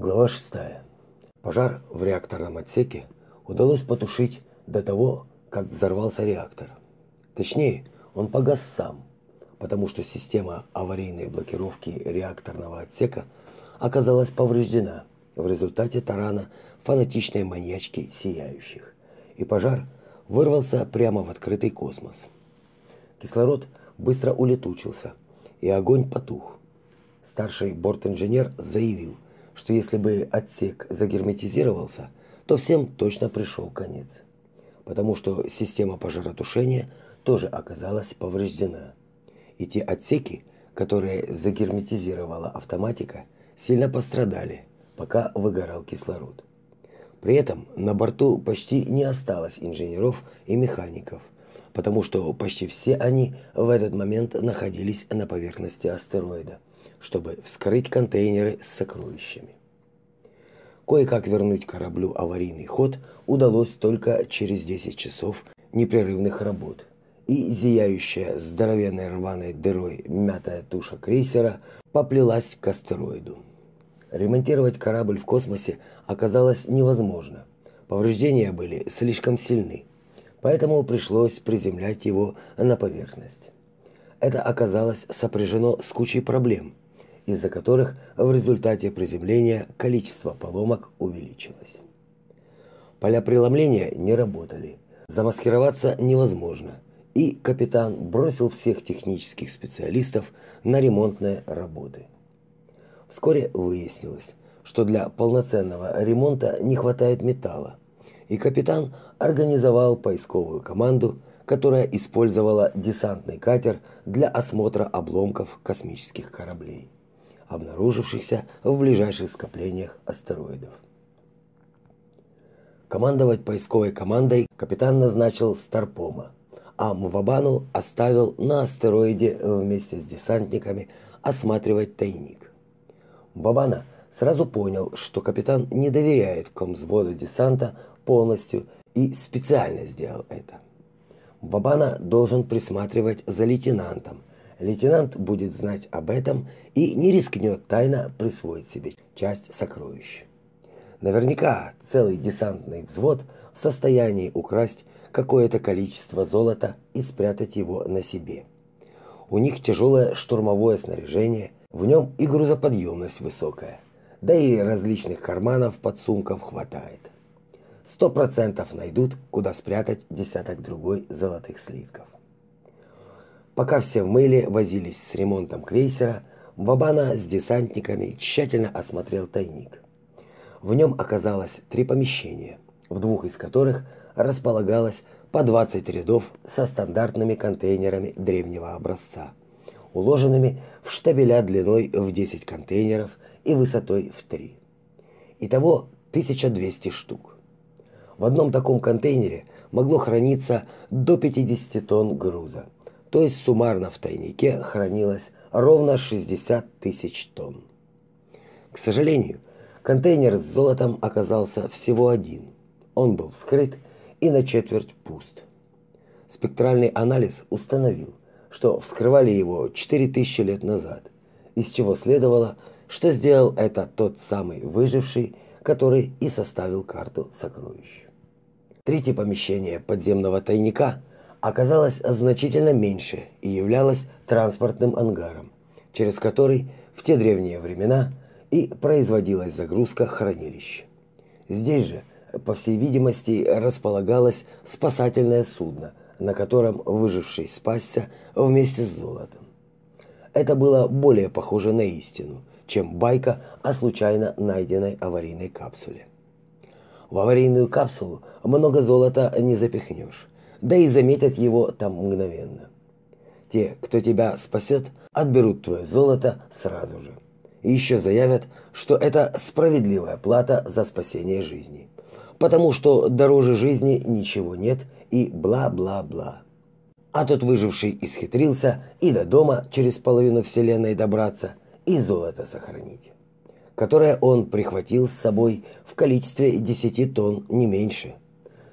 Глава 6. Пожар в реакторном отсеке удалось потушить до того, как взорвался реактор. Точнее, он погас сам, потому что система аварийной блокировки реакторного отсека оказалась повреждена в результате тарана фанатичной маньячки сияющих, и пожар вырвался прямо в открытый космос. Кислород быстро улетучился, и огонь потух. Старший бортинженер заявил – что если бы отсек загерметизировался, то всем точно пришел конец. Потому что система пожаротушения тоже оказалась повреждена. И те отсеки, которые загерметизировала автоматика, сильно пострадали, пока выгорал кислород. При этом на борту почти не осталось инженеров и механиков, потому что почти все они в этот момент находились на поверхности астероида – чтобы вскрыть контейнеры с сокровищами. Кое-как вернуть кораблю аварийный ход удалось только через 10 часов непрерывных работ. И зияющая здоровенной рваной дырой мятая туша крейсера поплелась к астероиду. Ремонтировать корабль в космосе оказалось невозможно. Повреждения были слишком сильны, поэтому пришлось приземлять его на поверхность. Это оказалось сопряжено с кучей проблем, из-за которых в результате приземления количество поломок увеличилось. Поля преломления не работали, замаскироваться невозможно, и капитан бросил всех технических специалистов на ремонтные работы. Вскоре выяснилось, что для полноценного ремонта не хватает металла, и капитан организовал поисковую команду, которая использовала десантный катер для осмотра обломков космических кораблей обнаружившихся в ближайших скоплениях астероидов. Командовать поисковой командой капитан назначил Старпома, а Мвабану оставил на астероиде вместе с десантниками осматривать тайник. Мвабана сразу понял, что капитан не доверяет комзводу десанта полностью и специально сделал это. Бабана должен присматривать за лейтенантом, лейтенант будет знать об этом и не рискнет тайно присвоить себе часть сокровищ. Наверняка целый десантный взвод в состоянии украсть какое-то количество золота и спрятать его на себе. У них тяжелое штурмовое снаряжение, в нем и грузоподъемность высокая, да и различных карманов подсумков хватает. Сто процентов найдут, куда спрятать десяток другой золотых слитков. Пока все в мыле возились с ремонтом крейсера, Вабана с десантниками тщательно осмотрел тайник. В нем оказалось три помещения, в двух из которых располагалось по 20 рядов со стандартными контейнерами древнего образца, уложенными в штабеля длиной в 10 контейнеров и высотой в 3. Итого 1200 штук. В одном таком контейнере могло храниться до 50 тонн груза – то есть суммарно в тайнике хранилось ровно 60 тысяч тонн. К сожалению, контейнер с золотом оказался всего один. Он был вскрыт и на четверть пуст. Спектральный анализ установил, что вскрывали его 4000 лет назад, из чего следовало, что сделал это тот самый выживший, который и составил карту сокровищ. Третье помещение подземного тайника – оказалась значительно меньше и являлась транспортным ангаром, через который в те древние времена и производилась загрузка хранилищ. Здесь же, по всей видимости, располагалось спасательное судно, на котором выживший спасся вместе с золотом. Это было более похоже на истину, чем байка о случайно найденной аварийной капсуле. В аварийную капсулу много золота не запихнешь, да и заметят его там мгновенно. Те, кто тебя спасет, отберут твое золото сразу же. И еще заявят, что это справедливая плата за спасение жизни. Потому что дороже жизни ничего нет и бла-бла-бла. А тот выживший исхитрился и до дома через половину вселенной добраться, и золото сохранить, которое он прихватил с собой в количестве 10 тонн не меньше.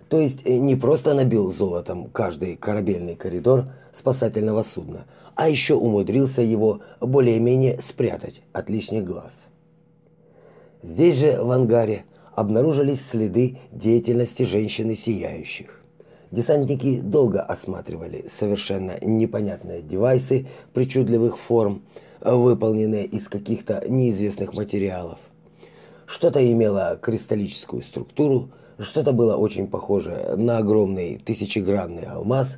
То есть э, не просто набил золотом каждый корабельный коридор спасательного судна, а еще умудрился его более-менее спрятать от лишних глаз. Здесь же, в ангаре, обнаружились следы деятельности женщины сияющих. Десантники долго осматривали совершенно непонятные девайсы причудливых форм, выполненные из каких-то неизвестных материалов. Что-то имело кристаллическую структуру, что-то было очень похоже на огромный тысячегранный алмаз,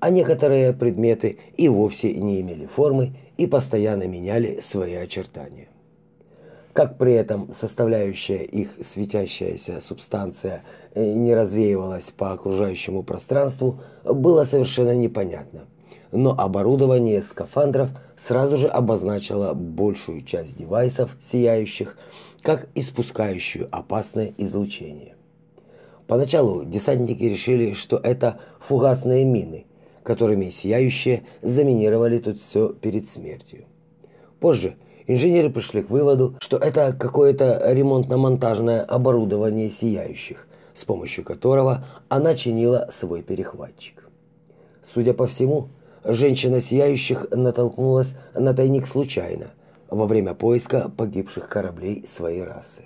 а некоторые предметы и вовсе не имели формы и постоянно меняли свои очертания. Как при этом составляющая их светящаяся субстанция э, не развеивалась по окружающему пространству, было совершенно непонятно. Но оборудование скафандров сразу же обозначило большую часть девайсов сияющих как испускающую опасное излучение. Поначалу десантники решили, что это фугасные мины, которыми сияющие заминировали тут все перед смертью. Позже инженеры пришли к выводу, что это какое-то ремонтно-монтажное оборудование сияющих, с помощью которого она чинила свой перехватчик. Судя по всему, женщина сияющих натолкнулась на тайник случайно, во время поиска погибших кораблей своей расы.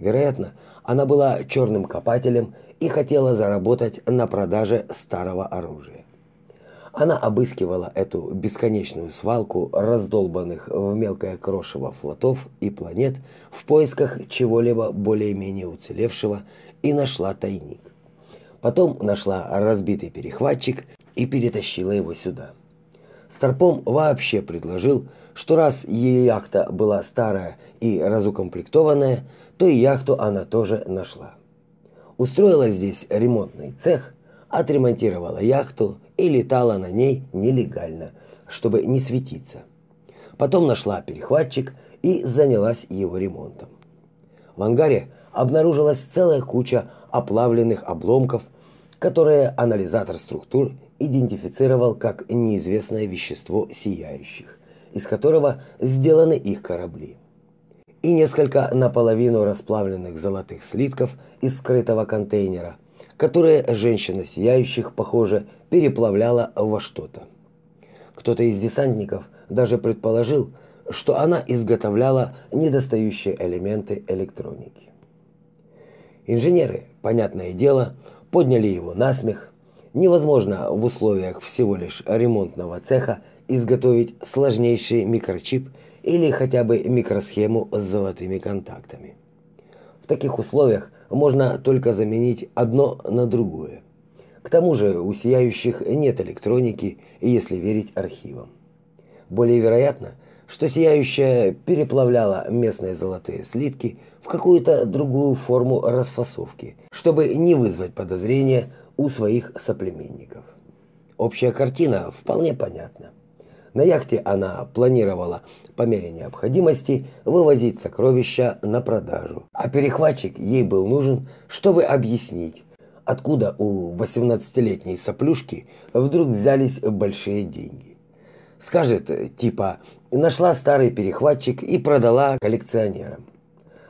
Вероятно, она была черным копателем и хотела заработать на продаже старого оружия. Она обыскивала эту бесконечную свалку раздолбанных в мелкое крошево флотов и планет в поисках чего-либо более-менее уцелевшего и нашла тайник. Потом нашла разбитый перехватчик и перетащила его сюда. Старпом вообще предложил, что раз ее яхта была старая и разукомплектованная, то и яхту она тоже нашла. Устроила здесь ремонтный цех, отремонтировала яхту и летала на ней нелегально, чтобы не светиться. Потом нашла перехватчик и занялась его ремонтом. В ангаре обнаружилась целая куча оплавленных обломков, которые анализатор структур идентифицировал как неизвестное вещество сияющих, из которого сделаны их корабли. И несколько наполовину расплавленных золотых слитков из скрытого контейнера, которые женщина сияющих, похоже, переплавляла во что-то. Кто-то из десантников даже предположил, что она изготовляла недостающие элементы электроники. Инженеры, понятное дело, подняли его на смех. Невозможно в условиях всего лишь ремонтного цеха изготовить сложнейший микрочип или хотя бы микросхему с золотыми контактами. В таких условиях можно только заменить одно на другое. К тому же у сияющих нет электроники, если верить архивам. Более вероятно, что сияющая переплавляла местные золотые слитки в какую-то другую форму расфасовки, чтобы не вызвать подозрения у своих соплеменников. Общая картина вполне понятна. На яхте она планировала по мере необходимости вывозить сокровища на продажу, а перехватчик ей был нужен, чтобы объяснить, откуда у 18-летней соплюшки вдруг взялись большие деньги. Скажет, типа, нашла старый перехватчик и продала коллекционерам.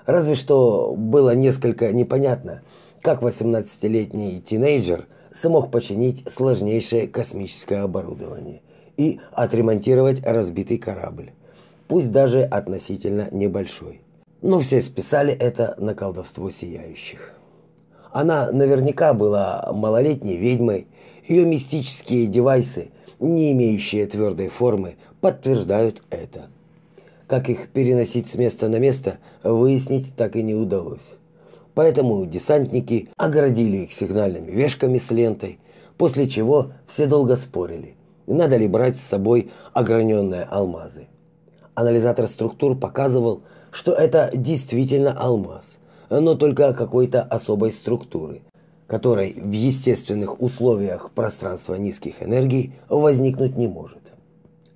Разве что было несколько непонятно, как 18-летний тинейджер смог починить сложнейшее космическое оборудование и отремонтировать разбитый корабль, пусть даже относительно небольшой. Но все списали это на колдовство сияющих. Она наверняка была малолетней ведьмой. Ее мистические девайсы, не имеющие твердой формы, подтверждают это. Как их переносить с места на место, выяснить так и не удалось. Поэтому десантники огородили их сигнальными вешками с лентой, после чего все долго спорили, надо ли брать с собой ограненные алмазы. Анализатор структур показывал, что это действительно алмаз но только какой-то особой структуры, которой в естественных условиях пространства низких энергий возникнуть не может.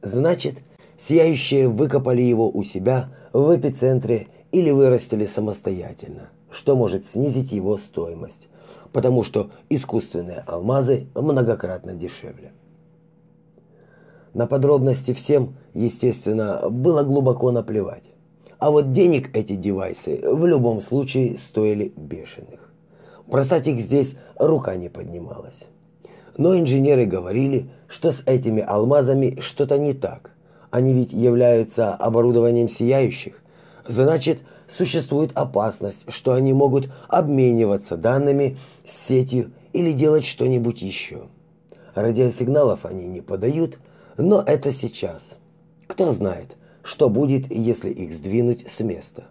Значит, сияющие выкопали его у себя в эпицентре или вырастили самостоятельно, что может снизить его стоимость, потому что искусственные алмазы многократно дешевле. На подробности всем, естественно, было глубоко наплевать. А вот денег эти девайсы в любом случае стоили бешеных. Бросать их здесь рука не поднималась. Но инженеры говорили, что с этими алмазами что-то не так. Они ведь являются оборудованием сияющих. Значит, существует опасность, что они могут обмениваться данными с сетью или делать что-нибудь еще. Радиосигналов они не подают, но это сейчас. Кто знает, что будет, если их сдвинуть с места.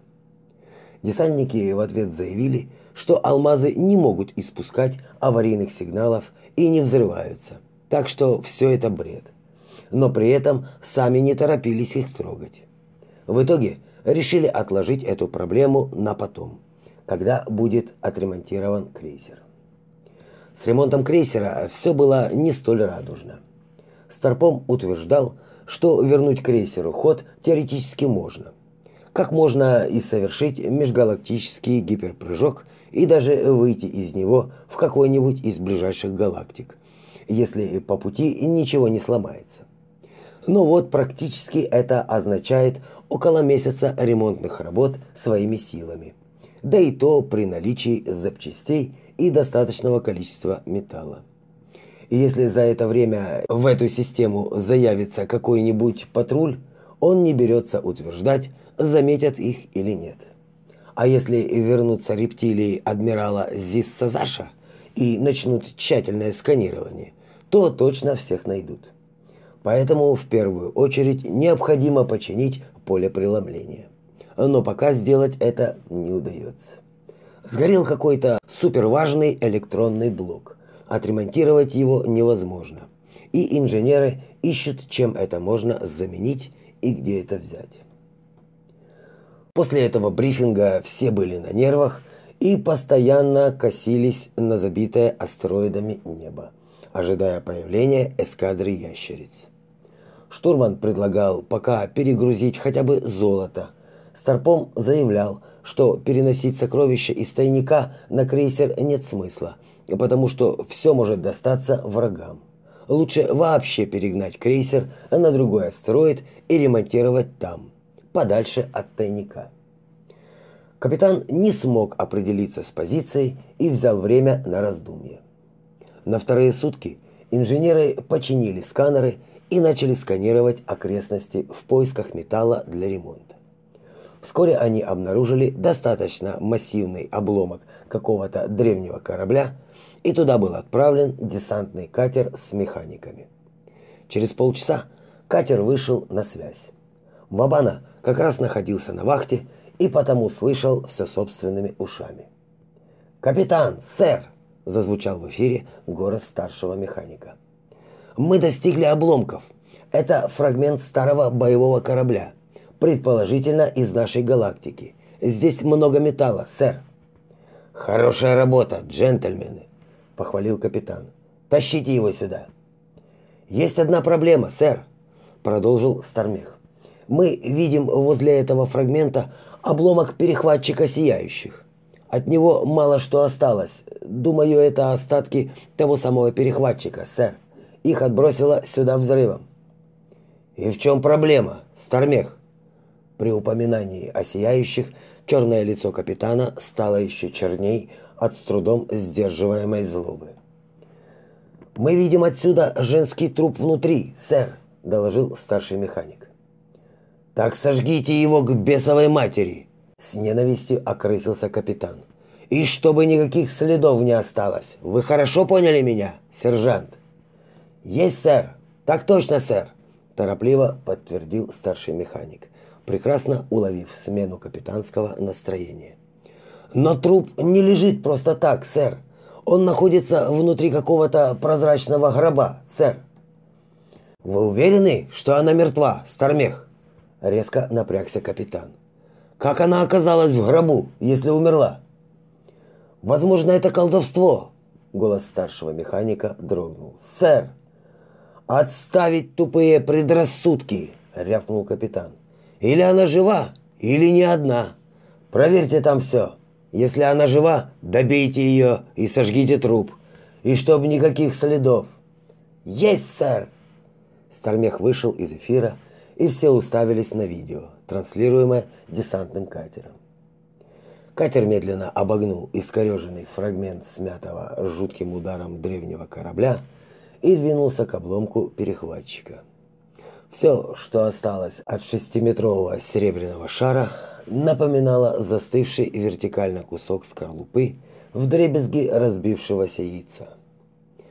Десантники в ответ заявили, что алмазы не могут испускать аварийных сигналов и не взрываются. Так что все это бред. Но при этом сами не торопились их трогать. В итоге решили отложить эту проблему на потом, когда будет отремонтирован крейсер. С ремонтом крейсера все было не столь радужно. Старпом утверждал, что вернуть крейсеру ход теоретически можно. Как можно и совершить межгалактический гиперпрыжок и даже выйти из него в какой-нибудь из ближайших галактик, если по пути ничего не сломается. Но вот практически это означает около месяца ремонтных работ своими силами. Да и то при наличии запчастей и достаточного количества металла. Если за это время в эту систему заявится какой-нибудь патруль, он не берется утверждать, заметят их или нет. А если вернутся рептилии адмирала Зиссазаша и начнут тщательное сканирование, то точно всех найдут. Поэтому в первую очередь необходимо починить поле преломления. Но пока сделать это не удается. Сгорел какой-то суперважный электронный блок. Отремонтировать его невозможно. И инженеры ищут, чем это можно заменить и где это взять. После этого брифинга все были на нервах и постоянно косились на забитое астероидами небо, ожидая появления эскадры ящериц. Штурман предлагал пока перегрузить хотя бы золото. Старпом заявлял, что переносить сокровища из тайника на крейсер нет смысла, потому что все может достаться врагам. Лучше вообще перегнать крейсер на другой астероид и ремонтировать там, подальше от тайника. Капитан не смог определиться с позицией и взял время на раздумье. На вторые сутки инженеры починили сканеры и начали сканировать окрестности в поисках металла для ремонта. Вскоре они обнаружили достаточно массивный обломок какого-то древнего корабля, и туда был отправлен десантный катер с механиками. Через полчаса катер вышел на связь. Мабана как раз находился на вахте и потому слышал все собственными ушами. «Капитан, сэр!» – зазвучал в эфире голос старшего механика мы достигли обломков. Это фрагмент старого боевого корабля, предположительно из нашей галактики. Здесь много металла, сэр. Хорошая работа, джентльмены, похвалил капитан. Тащите его сюда. Есть одна проблема, сэр, продолжил Стармех. Мы видим возле этого фрагмента обломок перехватчика сияющих. От него мало что осталось. Думаю, это остатки того самого перехватчика, сэр. Их отбросило сюда взрывом. И в чем проблема, Стармех? При упоминании о сияющих черное лицо капитана стало еще черней от с трудом сдерживаемой злобы. Мы видим отсюда женский труп внутри, сэр, доложил старший механик. Так сожгите его к бесовой матери, с ненавистью окрысился капитан. И чтобы никаких следов не осталось. Вы хорошо поняли меня, сержант? Есть, сэр. Так точно, сэр, торопливо подтвердил старший механик, прекрасно уловив смену капитанского настроения. Но труп не лежит просто так, сэр. Он находится внутри какого-то прозрачного гроба, сэр. Вы уверены, что она мертва, Стармех? Резко напрягся капитан. Как она оказалась в гробу, если умерла? Возможно, это колдовство. Голос старшего механика дрогнул. Сэр, «Отставить тупые предрассудки!» – рявкнул капитан. «Или она жива, или не одна. Проверьте там все. Если она жива, добейте ее и сожгите труп. И чтобы никаких следов». «Есть, сэр!» Стармех вышел из эфира, и все уставились на видео, транслируемое десантным катером. Катер медленно обогнул искореженный фрагмент смятого жутким ударом древнего корабля – и двинулся к обломку перехватчика. Все, что осталось от шестиметрового серебряного шара, напоминала застывший вертикально кусок скорлупы в дребезги разбившегося яйца.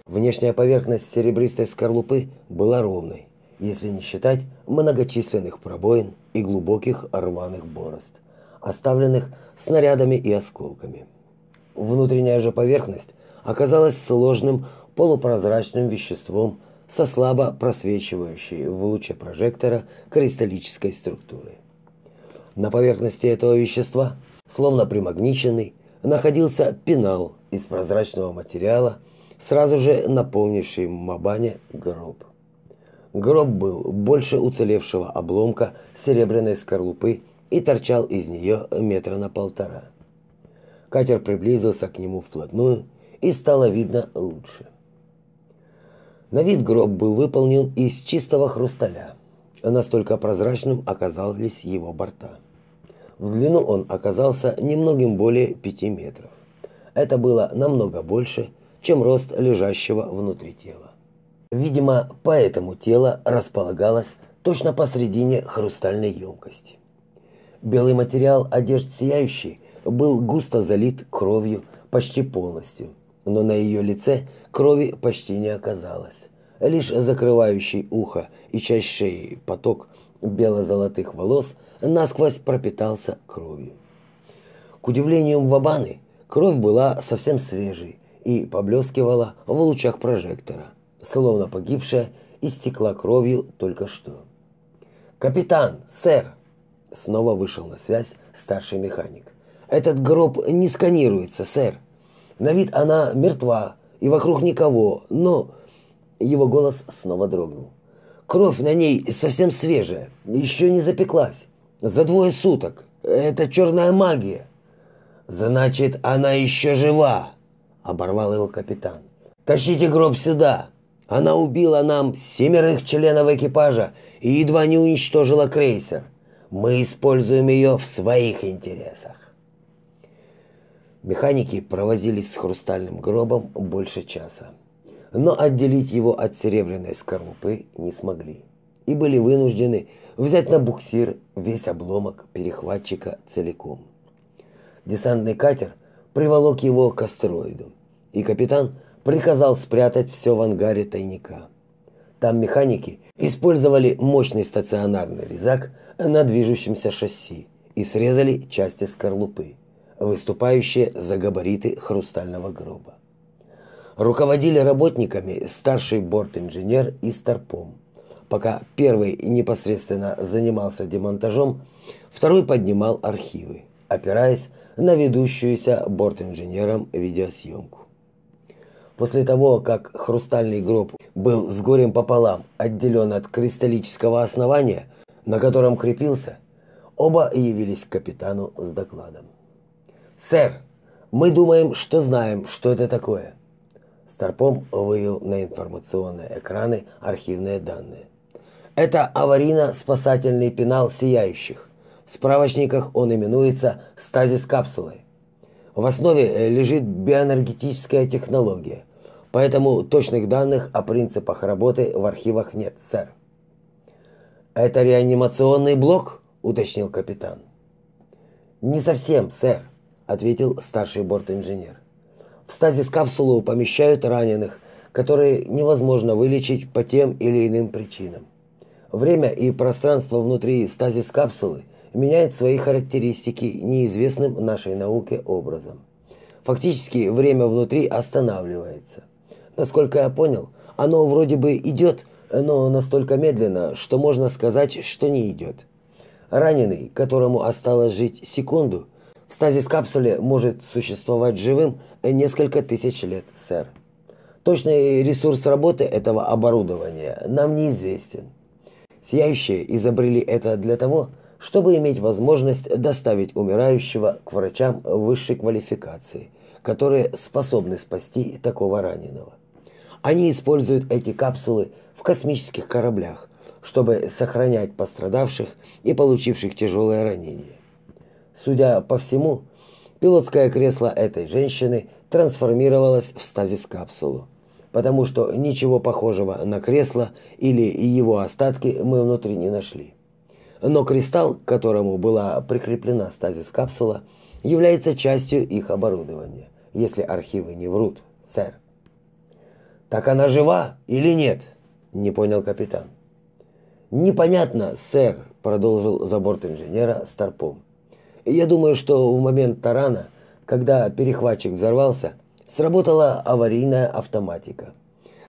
Внешняя поверхность серебристой скорлупы была ровной, если не считать многочисленных пробоин и глубоких рваных борозд, оставленных снарядами и осколками. Внутренняя же поверхность оказалась сложным полупрозрачным веществом со слабо просвечивающей в луче прожектора кристаллической структурой. На поверхности этого вещества, словно примагниченный, находился пенал из прозрачного материала, сразу же наполнивший Мабане гроб. Гроб был больше уцелевшего обломка серебряной скорлупы и торчал из нее метра на полтора. Катер приблизился к нему вплотную, и стало видно лучше. На вид гроб был выполнен из чистого хрусталя. Настолько прозрачным оказались его борта. В длину он оказался немногим более пяти метров. Это было намного больше, чем рост лежащего внутри тела. Видимо, поэтому тело располагалось точно посредине хрустальной емкости. Белый материал одежд сияющий был густо залит кровью почти полностью, но на ее лице крови почти не оказалось. Лишь закрывающий ухо и часть шеи поток бело-золотых волос насквозь пропитался кровью. К удивлению Мвабаны, кровь была совсем свежей и поблескивала в лучах прожектора, словно погибшая истекла кровью только что. «Капитан, сэр!» Снова вышел на связь старший механик. «Этот гроб не сканируется, сэр. На вид она мертва, и вокруг никого, но его голос снова дрогнул. Кровь на ней совсем свежая, еще не запеклась. За двое суток. Это черная магия. Значит, она еще жива, оборвал его капитан. Тащите гроб сюда. Она убила нам семерых членов экипажа и едва не уничтожила крейсер. Мы используем ее в своих интересах. Механики провозились с хрустальным гробом больше часа но отделить его от серебряной скорлупы не смогли и были вынуждены взять на буксир весь обломок перехватчика целиком. Десантный катер приволок его к астероиду, и капитан приказал спрятать все в ангаре тайника. Там механики использовали мощный стационарный резак на движущемся шасси и срезали части скорлупы, выступающие за габариты хрустального гроба руководили работниками старший борт-инженер и старпом. Пока первый непосредственно занимался демонтажом, второй поднимал архивы, опираясь на ведущуюся борт-инженером видеосъемку. После того, как хрустальный гроб был с горем пополам отделен от кристаллического основания, на котором крепился, оба явились к капитану с докладом. «Сэр, мы думаем, что знаем, что это такое», Старпом вывел на информационные экраны архивные данные. Это аварийно-спасательный пенал сияющих. В справочниках он именуется стазис капсулой. В основе лежит биоэнергетическая технология, поэтому точных данных о принципах работы в архивах нет, сэр. Это реанимационный блок, уточнил капитан. Не совсем, сэр, ответил старший бортинженер. В стазис-капсулу помещают раненых, которые невозможно вылечить по тем или иным причинам. Время и пространство внутри стазис-капсулы меняют свои характеристики неизвестным нашей науке образом. Фактически время внутри останавливается. Насколько я понял, оно вроде бы идет, но настолько медленно, что можно сказать, что не идет. Раненый, которому осталось жить секунду, в стазис-капсуле может существовать живым несколько тысяч лет, сэр. Точный ресурс работы этого оборудования нам неизвестен. Сияющие изобрели это для того, чтобы иметь возможность доставить умирающего к врачам высшей квалификации, которые способны спасти такого раненого. Они используют эти капсулы в космических кораблях, чтобы сохранять пострадавших и получивших тяжелые ранения. Судя по всему, пилотское кресло этой женщины трансформировалось в стазис-капсулу, потому что ничего похожего на кресло или его остатки мы внутри не нашли. но кристалл, к которому была прикреплена стазис-капсула, является частью их оборудования, если архивы не врут, сэр. Так она жива или нет? Не понял капитан. Непонятно, сэр, продолжил за борт инженера Старпом. Я думаю, что в момент тарана, когда перехватчик взорвался, сработала аварийная автоматика.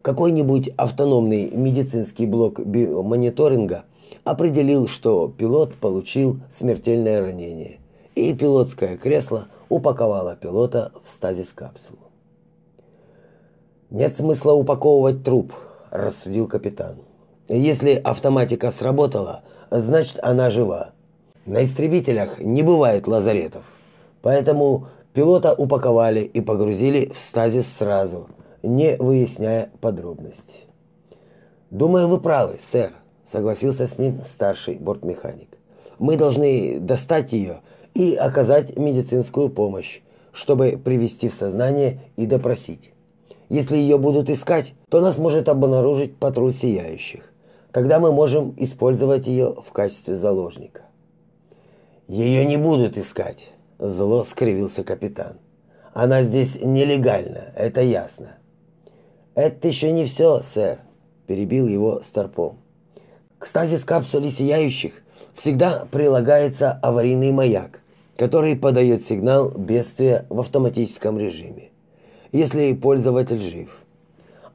Какой-нибудь автономный медицинский блок мониторинга определил, что пилот получил смертельное ранение, и пилотское кресло упаковало пилота в стазис-капсулу. Нет смысла упаковывать труп, рассудил капитан. Если автоматика сработала, значит она жива. На истребителях не бывает лазаретов. Поэтому пилота упаковали и погрузили в стазис сразу, не выясняя подробностей. Думаю, вы правы, сэр, согласился с ним старший бортмеханик. Мы должны достать ее и оказать медицинскую помощь, чтобы привести в сознание и допросить. Если ее будут искать, то нас может обнаружить патруль сияющих. Тогда мы можем использовать ее в качестве заложника. Ее не будут искать, зло скривился капитан. Она здесь нелегально, это ясно. Это еще не все, сэр, перебил его Старпом. К стазис капсуле сияющих всегда прилагается аварийный маяк, который подает сигнал бедствия в автоматическом режиме если пользователь жив.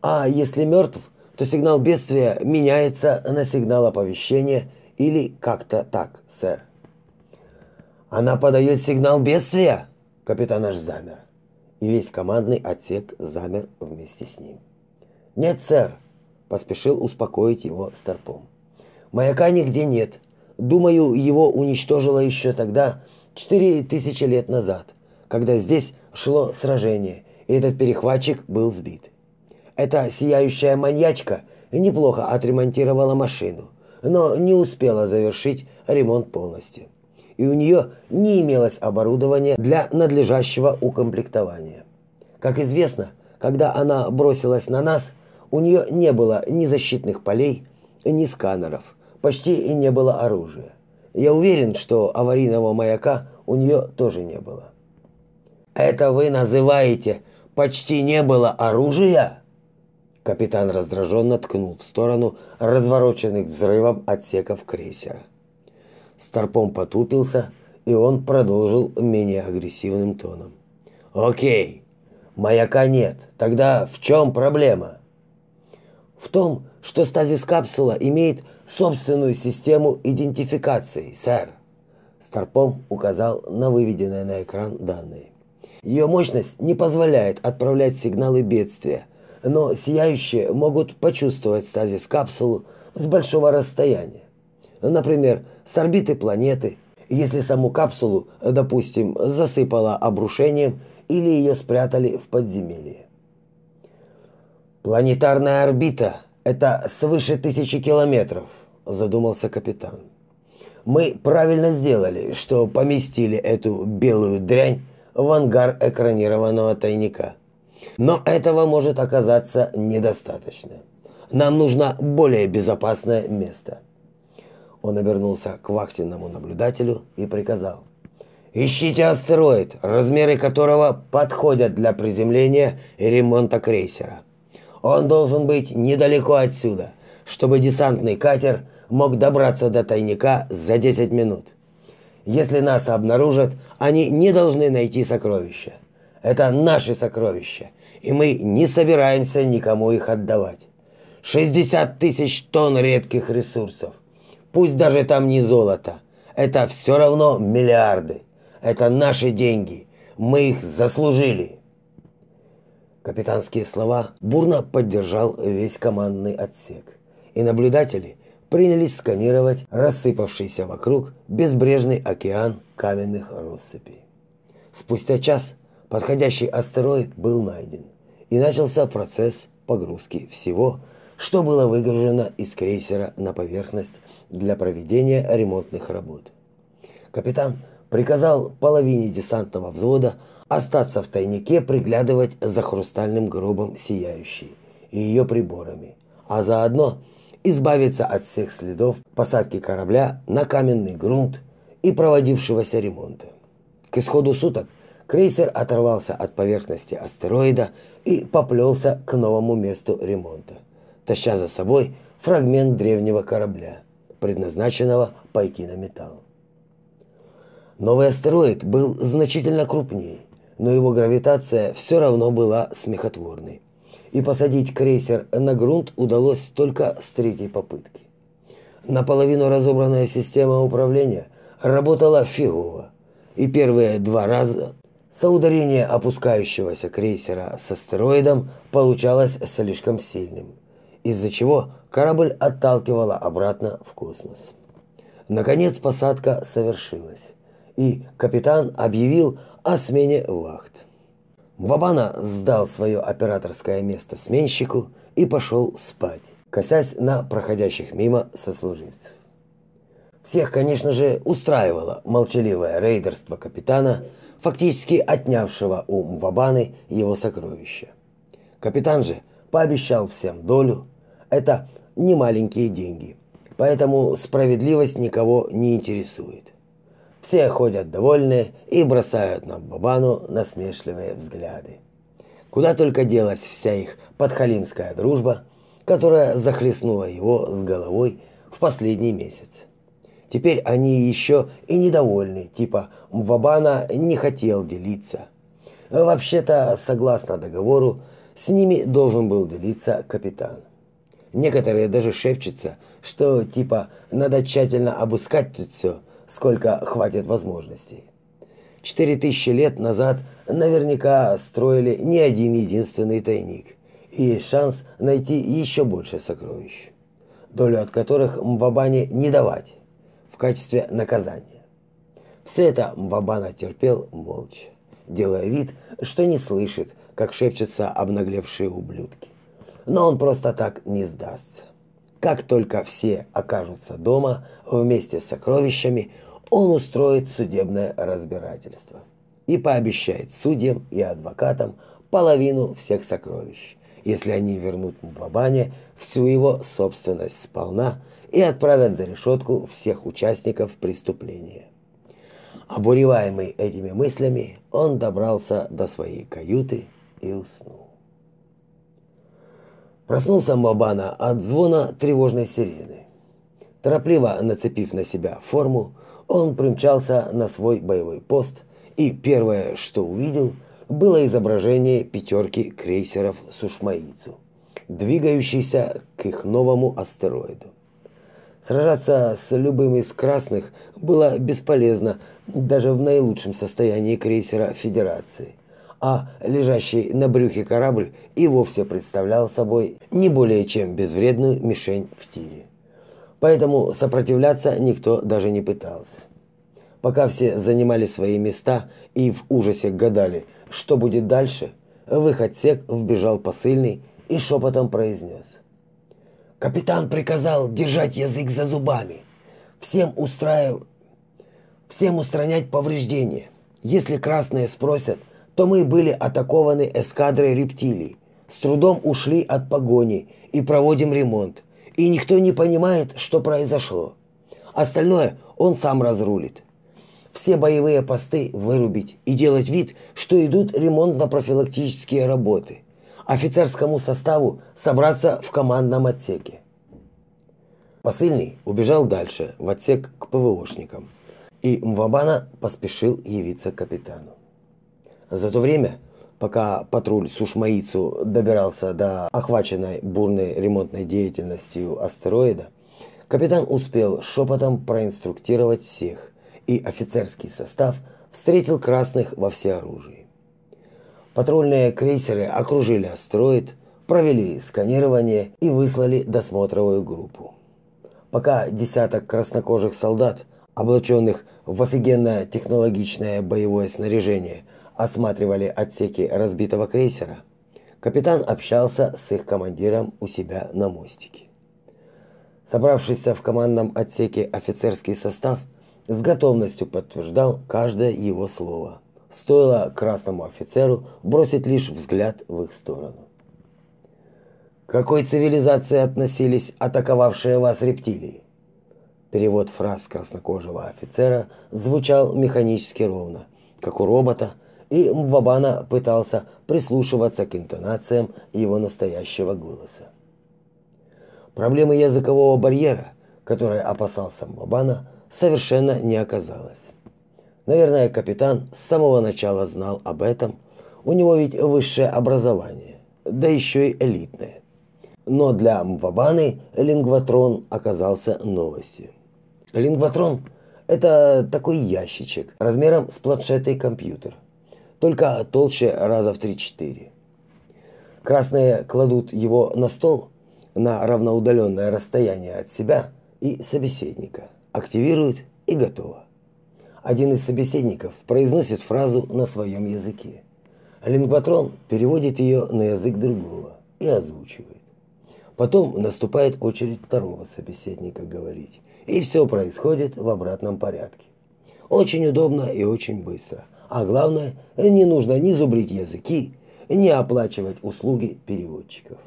А если мертв, то сигнал бедствия меняется на сигнал оповещения или как-то так, сэр. Она подает сигнал бедствия? Капитан аж замер. И весь командный отсек замер вместе с ним. Нет, сэр, поспешил успокоить его Старпом. Маяка нигде нет. Думаю, его уничтожило еще тогда, четыре тысячи лет назад, когда здесь шло сражение, и этот перехватчик был сбит. Эта сияющая маньячка неплохо отремонтировала машину, но не успела завершить ремонт полностью. И у нее не имелось оборудования для надлежащего укомплектования. Как известно, когда она бросилась на нас, у нее не было ни защитных полей, ни сканеров, почти и не было оружия. Я уверен, что аварийного маяка у нее тоже не было. Это вы называете почти не было оружия? Капитан раздраженно ткнул в сторону развороченных взрывом отсеков крейсера. Старпом потупился, и он продолжил менее агрессивным тоном. «Окей, маяка нет. Тогда в чем проблема?» «В том, что стазис-капсула имеет собственную систему идентификации, сэр». Старпом указал на выведенные на экран данные. Ее мощность не позволяет отправлять сигналы бедствия, но сияющие могут почувствовать стазис капсулу с большого расстояния. Например, с орбиты планеты, если саму капсулу, допустим, засыпало обрушением или ее спрятали в подземелье. Планетарная орбита это свыше тысячи километров, задумался капитан. Мы правильно сделали, что поместили эту белую дрянь в ангар экранированного тайника. Но этого может оказаться недостаточно. Нам нужно более безопасное место. Он обернулся к вахтенному наблюдателю и приказал: "Ищите астероид, размеры которого подходят для приземления и ремонта крейсера. Он должен быть недалеко отсюда, чтобы десантный катер мог добраться до тайника за 10 минут. Если нас обнаружат, они не должны найти сокровища. Это наши сокровища, и мы не собираемся никому их отдавать. 60 тысяч тонн редких ресурсов. Пусть даже там не золото. Это все равно миллиарды. Это наши деньги. Мы их заслужили. Капитанские слова бурно поддержал весь командный отсек. И наблюдатели принялись сканировать рассыпавшийся вокруг безбрежный океан каменных россыпей. Спустя час подходящий астероид был найден, и начался процесс погрузки всего, что было выгружено из крейсера на поверхность для проведения ремонтных работ. Капитан приказал половине десантного взвода остаться в тайнике приглядывать за хрустальным гробом сияющей и ее приборами, а заодно избавиться от всех следов посадки корабля на каменный грунт и проводившегося ремонта. К исходу суток крейсер оторвался от поверхности астероида и поплелся к новому месту ремонта, таща за собой фрагмент древнего корабля, предназначенного пойти на металл. Новый астероид был значительно крупнее, но его гравитация все равно была смехотворной. И посадить крейсер на грунт удалось только с третьей попытки. Наполовину разобранная система управления работала фигово, и первые два раза соударение опускающегося крейсера с астероидом получалось слишком сильным, из-за чего корабль отталкивало обратно в космос. Наконец посадка совершилась и капитан объявил о смене вахт. Вабана сдал свое операторское место сменщику и пошел спать, косясь на проходящих мимо сослуживцев. Всех, конечно же, устраивало молчаливое рейдерство капитана, фактически отнявшего у Мвабаны его сокровища. Капитан же пообещал всем долю. Это не маленькие деньги, поэтому справедливость никого не интересует. Все ходят довольные и бросают на Бабану насмешливые взгляды. Куда только делась вся их подхалимская дружба, которая захлестнула его с головой в последний месяц. Теперь они еще и недовольны, типа Мвабана не хотел делиться. Вообще-то, согласно договору, с ними должен был делиться капитан. Некоторые даже шепчутся, что типа надо тщательно обыскать тут все, сколько хватит возможностей. Четыре тысячи лет назад наверняка строили не один единственный тайник, и шанс найти еще больше сокровищ, долю от которых Мвабане не давать в качестве наказания. Все это Мвабана терпел молча, делая вид, что не слышит, как шепчутся обнаглевшие ублюдки. Но он просто так не сдастся. Как только все окажутся дома вместе с сокровищами, он устроит судебное разбирательство и пообещает судьям и адвокатам половину всех сокровищ, если они вернут Мбабане всю его собственность сполна и отправят за решетку всех участников преступления. Обуреваемый этими мыслями, он добрался до своей каюты и уснул. Проснулся Мабана от звона тревожной сирены. Торопливо нацепив на себя форму, он примчался на свой боевой пост, и первое, что увидел, было изображение пятерки крейсеров Сушмаицу, двигающейся к их новому астероиду. Сражаться с любым из красных было бесполезно даже в наилучшем состоянии крейсера Федерации а лежащий на брюхе корабль и вовсе представлял собой не более чем безвредную мишень в тире. Поэтому сопротивляться никто даже не пытался. Пока все занимали свои места и в ужасе гадали, что будет дальше, в их отсек вбежал посыльный и шепотом произнес. «Капитан приказал держать язык за зубами. Всем устраив... Всем устранять повреждения. Если красные спросят, то мы были атакованы эскадрой рептилий, с трудом ушли от погони и проводим ремонт. И никто не понимает, что произошло. Остальное он сам разрулит. Все боевые посты вырубить и делать вид, что идут ремонтно-профилактические работы. Офицерскому составу собраться в командном отсеке. Посыльный убежал дальше, в отсек к ПВОшникам. И Мвабана поспешил явиться капитану. За то время, пока патруль Сушмаицу добирался до охваченной бурной ремонтной деятельностью астероида, капитан успел шепотом проинструктировать всех, и офицерский состав встретил красных во всеоружии. Патрульные крейсеры окружили астероид, провели сканирование и выслали досмотровую группу. Пока десяток краснокожих солдат, облаченных в офигенно технологичное боевое снаряжение, осматривали отсеки разбитого крейсера, капитан общался с их командиром у себя на мостике. Собравшийся в командном отсеке офицерский состав с готовностью подтверждал каждое его слово. Стоило красному офицеру бросить лишь взгляд в их сторону. Какой цивилизации относились атаковавшие вас рептилии? Перевод фраз краснокожего офицера звучал механически ровно, как у робота, и Мвабана пытался прислушиваться к интонациям его настоящего голоса. Проблемы языкового барьера, которой опасался Мвабана, совершенно не оказалось. Наверное, капитан с самого начала знал об этом. У него ведь высшее образование, да еще и элитное. Но для Мвабаны лингватрон оказался новостью. Лингватрон – это такой ящичек размером с планшетный компьютер, только толще раза в 3-4. Красные кладут его на стол на равноудаленное расстояние от себя и собеседника, активируют и готово. Один из собеседников произносит фразу на своем языке. Лингватрон переводит ее на язык другого и озвучивает. Потом наступает очередь второго собеседника говорить и все происходит в обратном порядке. Очень удобно и очень быстро. А главное, не нужно ни зубрить языки, ни оплачивать услуги переводчиков.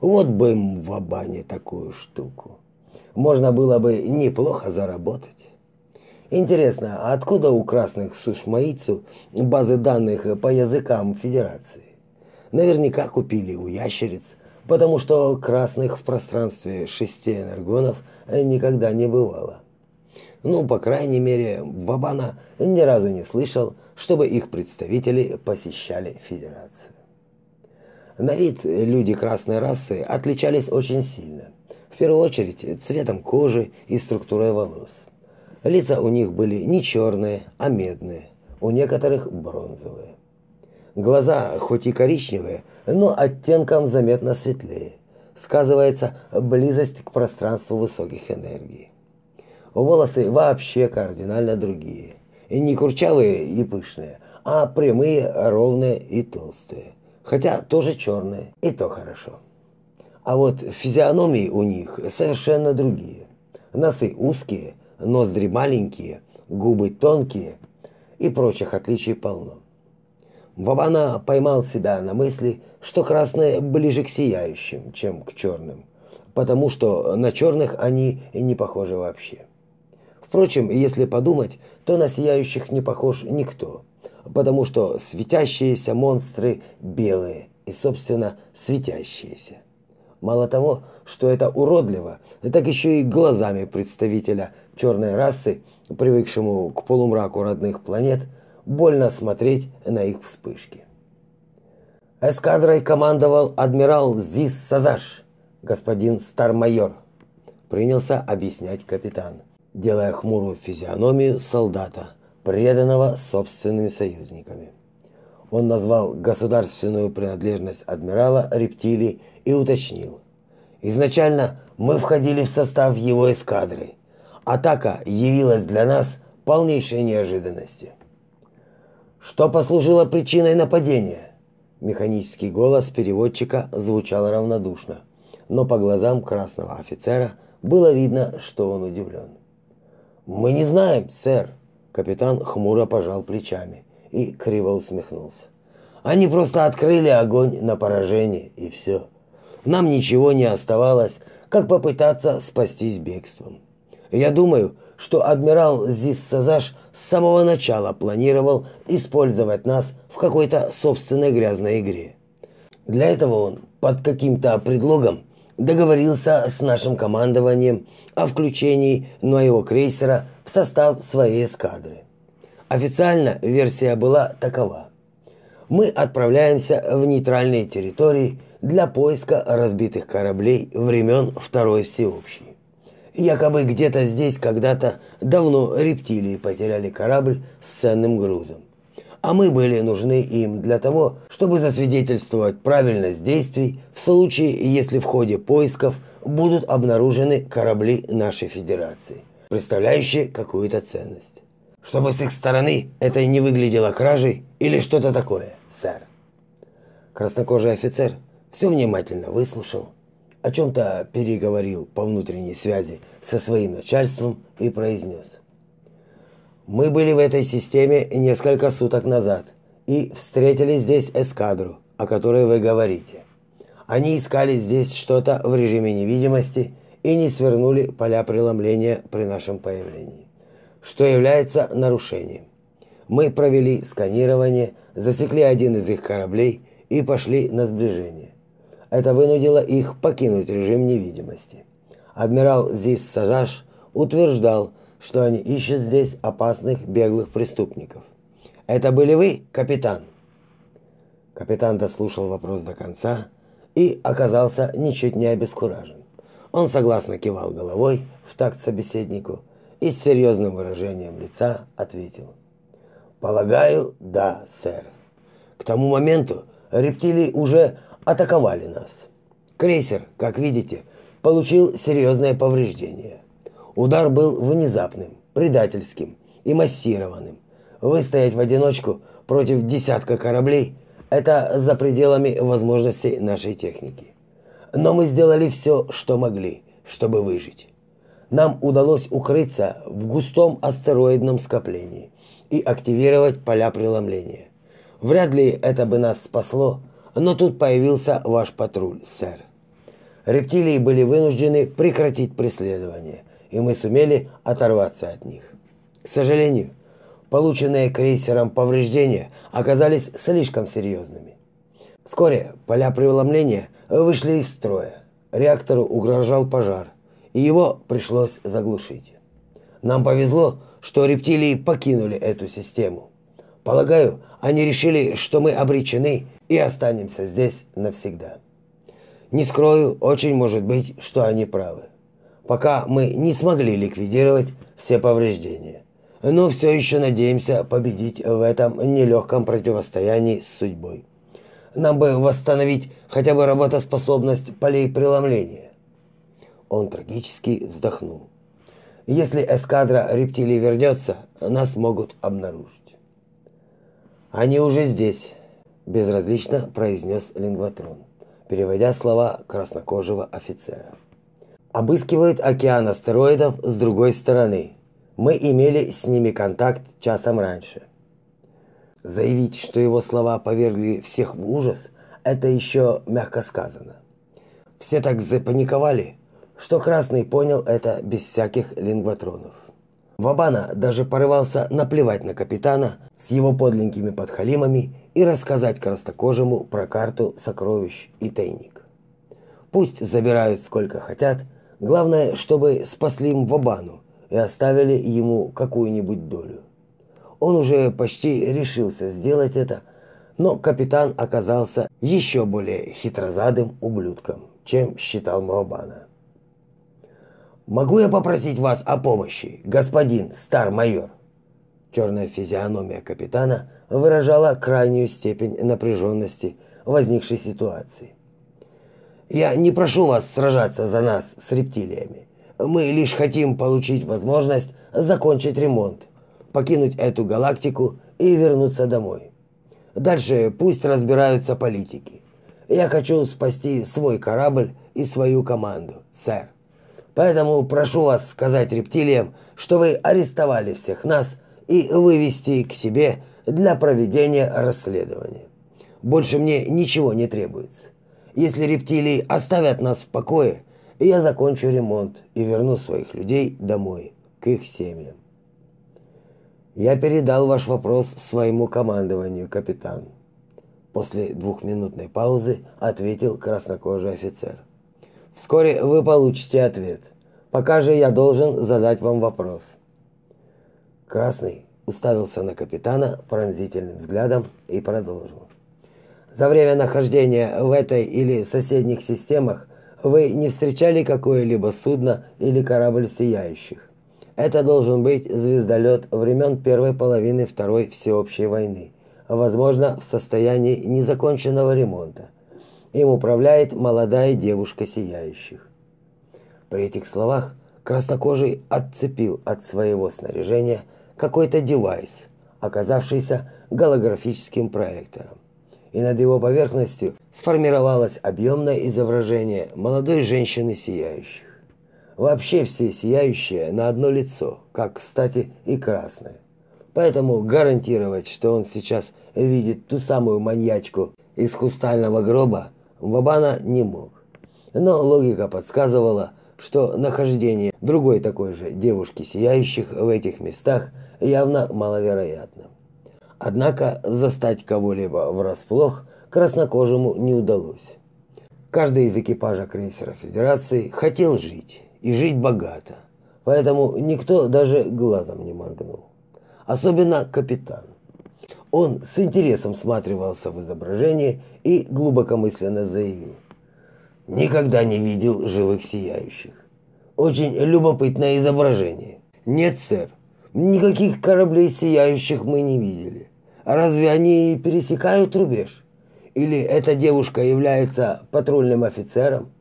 Вот бы им в Абане такую штуку. Можно было бы неплохо заработать. Интересно, откуда у красных сушмаицев базы данных по языкам Федерации? Наверняка купили у ящериц, потому что красных в пространстве шести энергонов – никогда не бывало. Ну, по крайней мере, Бабана ни разу не слышал, чтобы их представители посещали Федерацию. На вид люди красной расы отличались очень сильно. В первую очередь цветом кожи и структурой волос. Лица у них были не черные, а медные, у некоторых бронзовые. Глаза хоть и коричневые, но оттенком заметно светлее сказывается близость к пространству высоких энергий. Волосы вообще кардинально другие. И не курчавые и пышные, а прямые, ровные и толстые. Хотя тоже черные, и то хорошо. А вот физиономии у них совершенно другие. Носы узкие, ноздри маленькие, губы тонкие и прочих отличий полно. Вована поймал себя на мысли, что красные ближе к сияющим, чем к черным, потому что на черных они не похожи вообще. Впрочем, если подумать, то на сияющих не похож никто, потому что светящиеся монстры белые и, собственно, светящиеся. Мало того, что это уродливо, так еще и глазами представителя черной расы, привыкшему к полумраку родных планет, больно смотреть на их вспышки. Эскадрой командовал адмирал Зис Сазаш, господин стармайор, принялся объяснять капитан, делая хмурую физиономию солдата, преданного собственными союзниками. Он назвал государственную принадлежность адмирала рептилий и уточнил: "Изначально мы входили в состав его эскадры. Атака явилась для нас полнейшей неожиданностью. Что послужило причиной нападения? Механический голос переводчика звучал равнодушно, но по глазам красного офицера было видно, что он удивлен. «Мы не знаем, сэр!» Капитан хмуро пожал плечами и криво усмехнулся. «Они просто открыли огонь на поражение, и все. Нам ничего не оставалось, как попытаться спастись бегством. Я думаю, что адмирал Зиссазаш с самого начала планировал использовать нас в какой-то собственной грязной игре. Для этого он под каким-то предлогом договорился с нашим командованием о включении моего крейсера в состав своей эскадры. Официально версия была такова. Мы отправляемся в нейтральные территории для поиска разбитых кораблей времен Второй Всеобщей. Якобы где-то здесь когда-то давно рептилии потеряли корабль с ценным грузом. А мы были нужны им для того, чтобы засвидетельствовать правильность действий в случае, если в ходе поисков будут обнаружены корабли нашей Федерации, представляющие какую-то ценность. Чтобы с их стороны это не выглядело кражей или что-то такое, сэр. Краснокожий офицер все внимательно выслушал, о чем-то переговорил по внутренней связи со своим начальством и произнес. «Мы были в этой системе несколько суток назад и встретили здесь эскадру, о которой вы говорите. Они искали здесь что-то в режиме невидимости и не свернули поля преломления при нашем появлении, что является нарушением. Мы провели сканирование, засекли один из их кораблей и пошли на сближение. Это вынудило их покинуть режим невидимости. Адмирал Зис Сажаш утверждал, что они ищут здесь опасных беглых преступников. Это были вы, капитан? Капитан дослушал вопрос до конца и оказался ничуть не обескуражен. Он согласно кивал головой в такт собеседнику и с серьезным выражением лица ответил. «Полагаю, да, сэр. К тому моменту рептилии уже атаковали нас. Крейсер, как видите, получил серьезное повреждение. Удар был внезапным, предательским и массированным. Выстоять в одиночку против десятка кораблей – это за пределами возможностей нашей техники. Но мы сделали все, что могли, чтобы выжить. Нам удалось укрыться в густом астероидном скоплении и активировать поля преломления. Вряд ли это бы нас спасло, но тут появился ваш патруль, сэр. Рептилии были вынуждены прекратить преследование, и мы сумели оторваться от них. К сожалению, полученные крейсером повреждения оказались слишком серьезными. Вскоре поля преломления вышли из строя. Реактору угрожал пожар, и его пришлось заглушить. Нам повезло, что рептилии покинули эту систему. Полагаю, они решили, что мы обречены и останемся здесь навсегда. Не скрою, очень может быть, что они правы. Пока мы не смогли ликвидировать все повреждения. Но все еще надеемся победить в этом нелегком противостоянии с судьбой. Нам бы восстановить хотя бы работоспособность полей преломления. Он трагически вздохнул. Если эскадра рептилий вернется, нас могут обнаружить. Они уже здесь, безразлично произнес лингватрон переводя слова краснокожего офицера. Обыскивают океан астероидов с другой стороны. Мы имели с ними контакт часом раньше. Заявить, что его слова повергли всех в ужас, это еще мягко сказано. Все так запаниковали, что Красный понял это без всяких лингватронов. Вабана даже порывался наплевать на капитана с его подлинными подхалимами и рассказать краснокожему про карту сокровищ и тайник. Пусть забирают сколько хотят, главное, чтобы спасли им Вабану и оставили ему какую-нибудь долю. Он уже почти решился сделать это, но капитан оказался еще более хитрозадым ублюдком, чем считал Маобана. Могу я попросить вас о помощи, господин стар-майор? Черная физиономия капитана выражала крайнюю степень напряженности возникшей ситуации. Я не прошу вас сражаться за нас с рептилиями. Мы лишь хотим получить возможность закончить ремонт, покинуть эту галактику и вернуться домой. Дальше пусть разбираются политики. Я хочу спасти свой корабль и свою команду, сэр. Поэтому прошу вас сказать рептилиям, что вы арестовали всех нас и вывести к себе для проведения расследования. Больше мне ничего не требуется. Если рептилии оставят нас в покое, я закончу ремонт и верну своих людей домой, к их семьям. Я передал ваш вопрос своему командованию, капитан. После двухминутной паузы ответил краснокожий офицер. Вскоре вы получите ответ. Пока же я должен задать вам вопрос. Красный уставился на капитана пронзительным взглядом и продолжил. За время нахождения в этой или соседних системах вы не встречали какое-либо судно или корабль сияющих. Это должен быть звездолет времен первой половины Второй всеобщей войны, возможно, в состоянии незаконченного ремонта. Им управляет молодая девушка сияющих. При этих словах краснокожий отцепил от своего снаряжения какой-то девайс, оказавшийся голографическим проектором. И над его поверхностью сформировалось объемное изображение молодой женщины сияющих. Вообще все сияющие на одно лицо, как, кстати, и красное. Поэтому гарантировать, что он сейчас видит ту самую маньячку из хрустального гроба, Вабана не мог. Но логика подсказывала, что нахождение другой такой же девушки сияющих в этих местах явно маловероятно. Однако застать кого-либо врасплох краснокожему не удалось. Каждый из экипажа крейсера Федерации хотел жить, и жить богато. Поэтому никто даже глазом не моргнул. Особенно капитан. Он с интересом всматривался в изображение и глубокомысленно заявил. «Никогда не видел живых сияющих. Очень любопытное изображение. Нет, сэр, никаких кораблей сияющих мы не видели. Разве они пересекают рубеж? Или эта девушка является патрульным офицером?»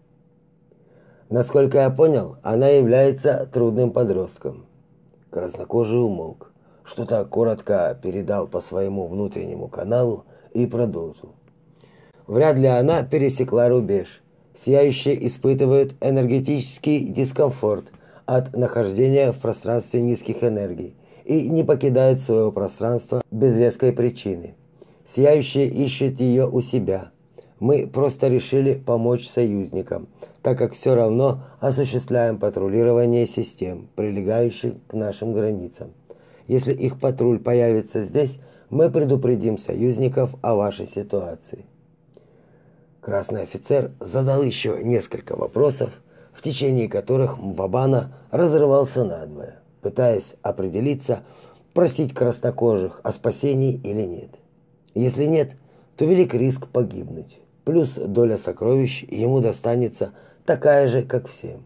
Насколько я понял, она является трудным подростком. Краснокожий умолк что-то коротко передал по своему внутреннему каналу и продолжил. Вряд ли она пересекла рубеж. Сияющие испытывают энергетический дискомфорт от нахождения в пространстве низких энергий и не покидают своего пространства без веской причины. Сияющие ищут ее у себя. Мы просто решили помочь союзникам, так как все равно осуществляем патрулирование систем, прилегающих к нашим границам. Если их патруль появится здесь, мы предупредим союзников о вашей ситуации. Красный офицер задал еще несколько вопросов, в течение которых Мвабана разрывался надвое, пытаясь определиться, просить краснокожих о спасении или нет. Если нет, то велик риск погибнуть. Плюс доля сокровищ ему достанется такая же, как всем.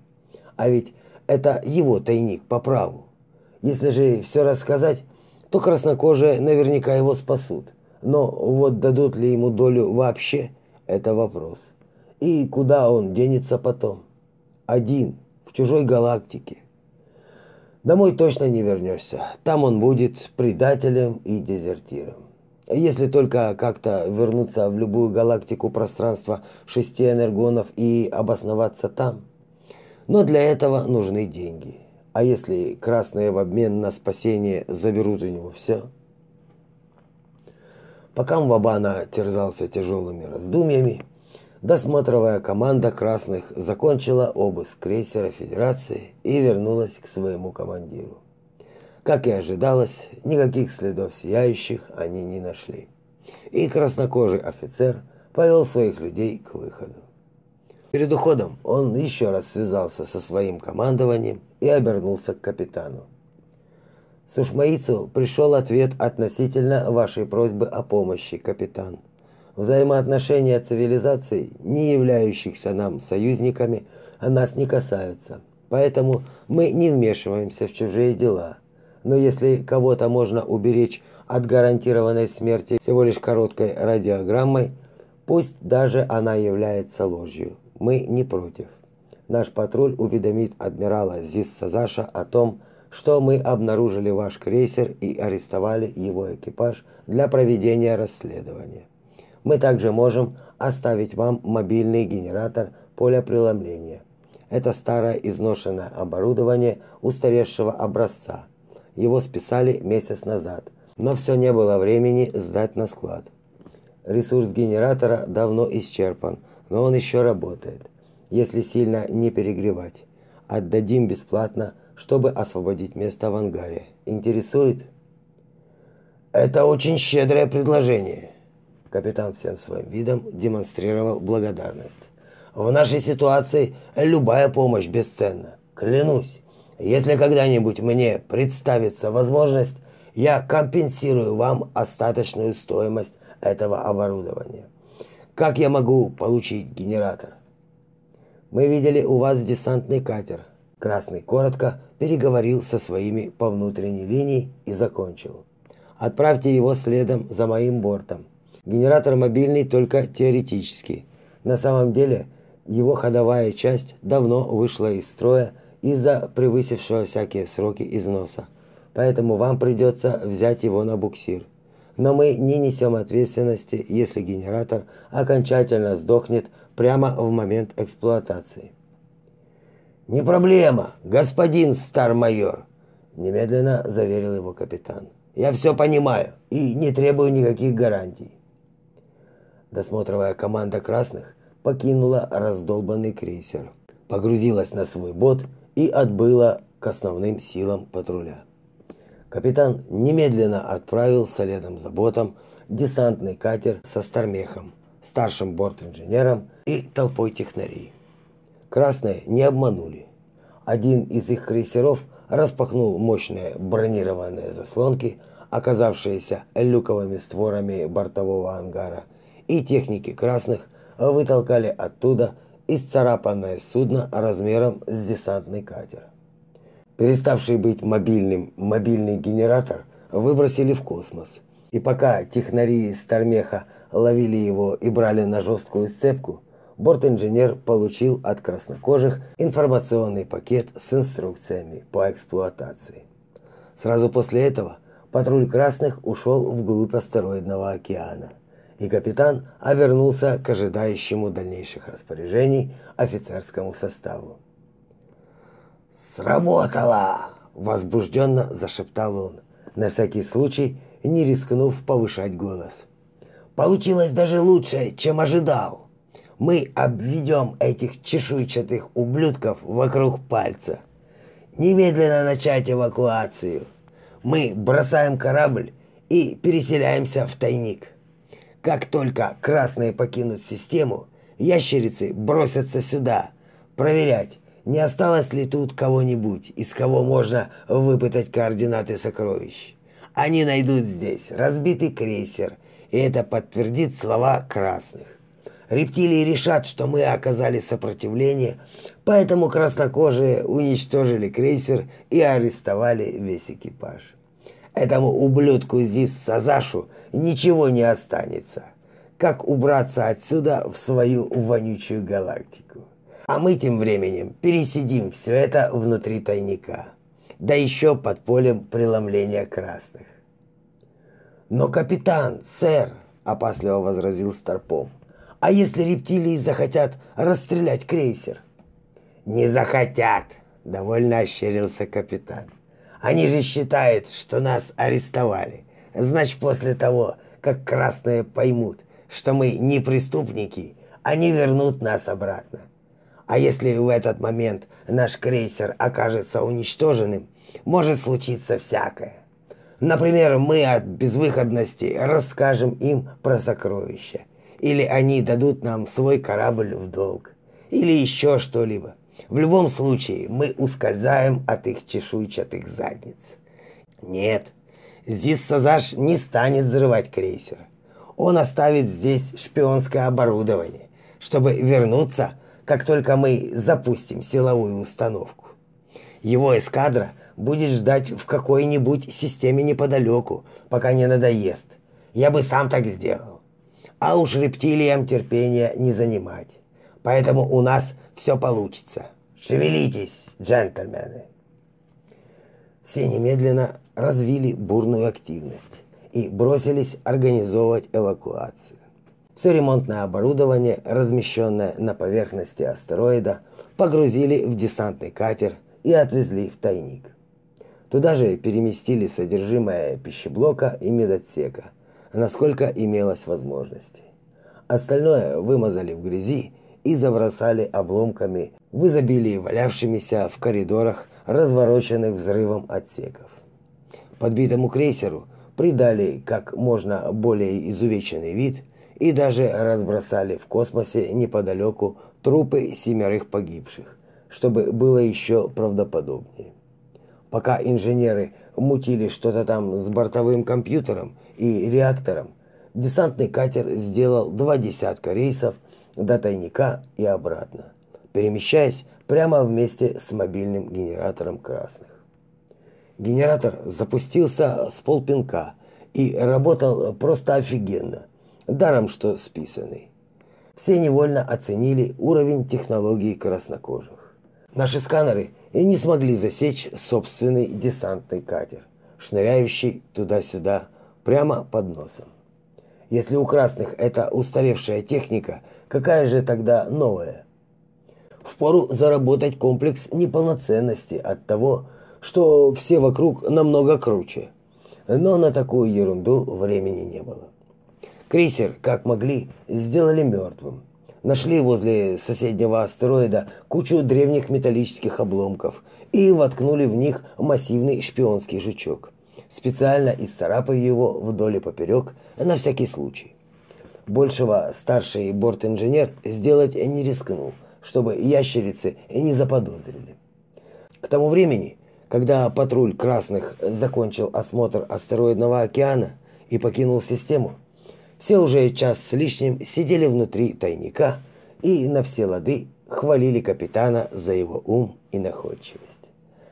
А ведь это его тайник по праву. Если же все рассказать, то краснокожие наверняка его спасут. Но вот дадут ли ему долю вообще – это вопрос. И куда он денется потом? Один, в чужой галактике. Домой точно не вернешься. Там он будет предателем и дезертиром. Если только как-то вернуться в любую галактику пространства шести энергонов и обосноваться там. Но для этого нужны деньги. А если красные в обмен на спасение заберут у него все? Пока Мвабана терзался тяжелыми раздумьями, досмотровая команда красных закончила обыск крейсера Федерации и вернулась к своему командиру. Как и ожидалось, никаких следов сияющих они не нашли. И краснокожий офицер повел своих людей к выходу. Перед уходом он еще раз связался со своим командованием и обернулся к капитану. Сушмаицу пришел ответ относительно вашей просьбы о помощи, капитан. Взаимоотношения цивилизаций, не являющихся нам союзниками, нас не касаются. Поэтому мы не вмешиваемся в чужие дела. Но если кого-то можно уберечь от гарантированной смерти всего лишь короткой радиограммой, пусть даже она является ложью мы не против. Наш патруль уведомит адмирала Зиссазаша о том, что мы обнаружили ваш крейсер и арестовали его экипаж для проведения расследования. Мы также можем оставить вам мобильный генератор поля преломления. Это старое изношенное оборудование устаревшего образца. Его списали месяц назад, но все не было времени сдать на склад. Ресурс генератора давно исчерпан – но он еще работает. Если сильно не перегревать. Отдадим бесплатно, чтобы освободить место в ангаре. Интересует? Это очень щедрое предложение. Капитан всем своим видом демонстрировал благодарность. В нашей ситуации любая помощь бесценна. Клянусь, если когда-нибудь мне представится возможность, я компенсирую вам остаточную стоимость этого оборудования. Как я могу получить генератор? Мы видели у вас десантный катер. Красный коротко переговорил со своими по внутренней линии и закончил. Отправьте его следом за моим бортом. Генератор мобильный только теоретически. На самом деле, его ходовая часть давно вышла из строя из-за превысившего всякие сроки износа. Поэтому вам придется взять его на буксир но мы не несем ответственности, если генератор окончательно сдохнет прямо в момент эксплуатации. «Не проблема, господин стар-майор», – немедленно заверил его капитан. «Я все понимаю и не требую никаких гарантий». Досмотровая команда красных покинула раздолбанный крейсер, погрузилась на свой бот и отбыла к основным силам патруля. Капитан немедленно отправил следом за ботом десантный катер со Стармехом, старшим борт-инженером и толпой технарей. Красные не обманули. Один из их крейсеров распахнул мощные бронированные заслонки, оказавшиеся люковыми створами бортового ангара, и техники красных вытолкали оттуда исцарапанное судно размером с десантный катер. Переставший быть мобильным мобильный генератор выбросили в космос. И пока технари Стармеха ловили его и брали на жесткую сцепку, борт-инженер получил от краснокожих информационный пакет с инструкциями по эксплуатации. Сразу после этого патруль красных ушел вглубь астероидного океана, и капитан обернулся к ожидающему дальнейших распоряжений офицерскому составу. «Сработало!» – возбужденно зашептал он, на всякий случай не рискнув повышать голос. «Получилось даже лучше, чем ожидал!» мы обведем этих чешуйчатых ублюдков вокруг пальца. Немедленно начать эвакуацию. Мы бросаем корабль и переселяемся в тайник. Как только красные покинут систему, ящерицы бросятся сюда, проверять, не осталось ли тут кого-нибудь, из кого можно выпытать координаты сокровищ. Они найдут здесь разбитый крейсер, и это подтвердит слова красных. Рептилии решат, что мы оказали сопротивление, поэтому краснокожие уничтожили крейсер и арестовали весь экипаж. Этому ублюдку здесь Сазашу ничего не останется. Как убраться отсюда в свою вонючую галактику? А мы тем временем пересидим все это внутри тайника. Да еще под полем преломления красных. «Но, капитан, сэр!» – опасливо возразил Старпом – а если рептилии захотят расстрелять крейсер? Не захотят, довольно ощерился капитан. Они же считают, что нас арестовали. Значит, после того, как красные поймут, что мы не преступники, они вернут нас обратно. А если в этот момент наш крейсер окажется уничтоженным, может случиться всякое. Например, мы от безвыходности расскажем им про сокровища или они дадут нам свой корабль в долг, или еще что-либо. В любом случае, мы ускользаем от их чешуйчатых задниц. Нет, здесь не станет взрывать крейсер. Он оставит здесь шпионское оборудование, чтобы вернуться, как только мы запустим силовую установку. Его эскадра будет ждать в какой-нибудь системе неподалеку, пока не надоест. Я бы сам так сделал а уж рептилиям терпения не занимать. Поэтому у нас все получится. Шевелитесь, джентльмены. Все немедленно развили бурную активность и бросились организовывать эвакуацию. Все ремонтное оборудование, размещенное на поверхности астероида, погрузили в десантный катер и отвезли в тайник. Туда же переместили содержимое пищеблока и медотсека – насколько имелась возможность. Остальное вымазали в грязи и забросали обломками в изобилии валявшимися в коридорах развороченных взрывом отсеков. Подбитому крейсеру придали как можно более изувеченный вид и даже разбросали в космосе неподалеку трупы семерых погибших, чтобы было еще правдоподобнее. Пока инженеры мутили что-то там с бортовым компьютером и реактором, десантный катер сделал два десятка рейсов до тайника и обратно, перемещаясь прямо вместе с мобильным генератором красных. Генератор запустился с полпинка и работал просто офигенно, даром что списанный. Все невольно оценили уровень технологий краснокожих. Наши сканеры и не смогли засечь собственный десантный катер, шныряющий туда-сюда прямо под носом. Если у красных это устаревшая техника, какая же тогда новая? Впору заработать комплекс неполноценности от того, что все вокруг намного круче. Но на такую ерунду времени не было. Крейсер, как могли, сделали мертвым. Нашли возле соседнего астероида кучу древних металлических обломков и воткнули в них массивный шпионский жучок, специально исцарапав его вдоль и поперек на всякий случай. Большего старший борт-инженер сделать не рискнул, чтобы ящерицы не заподозрили. К тому времени, когда патруль красных закончил осмотр астероидного океана и покинул систему, все уже час с лишним сидели внутри тайника и на все лады хвалили капитана за его ум и находчивость.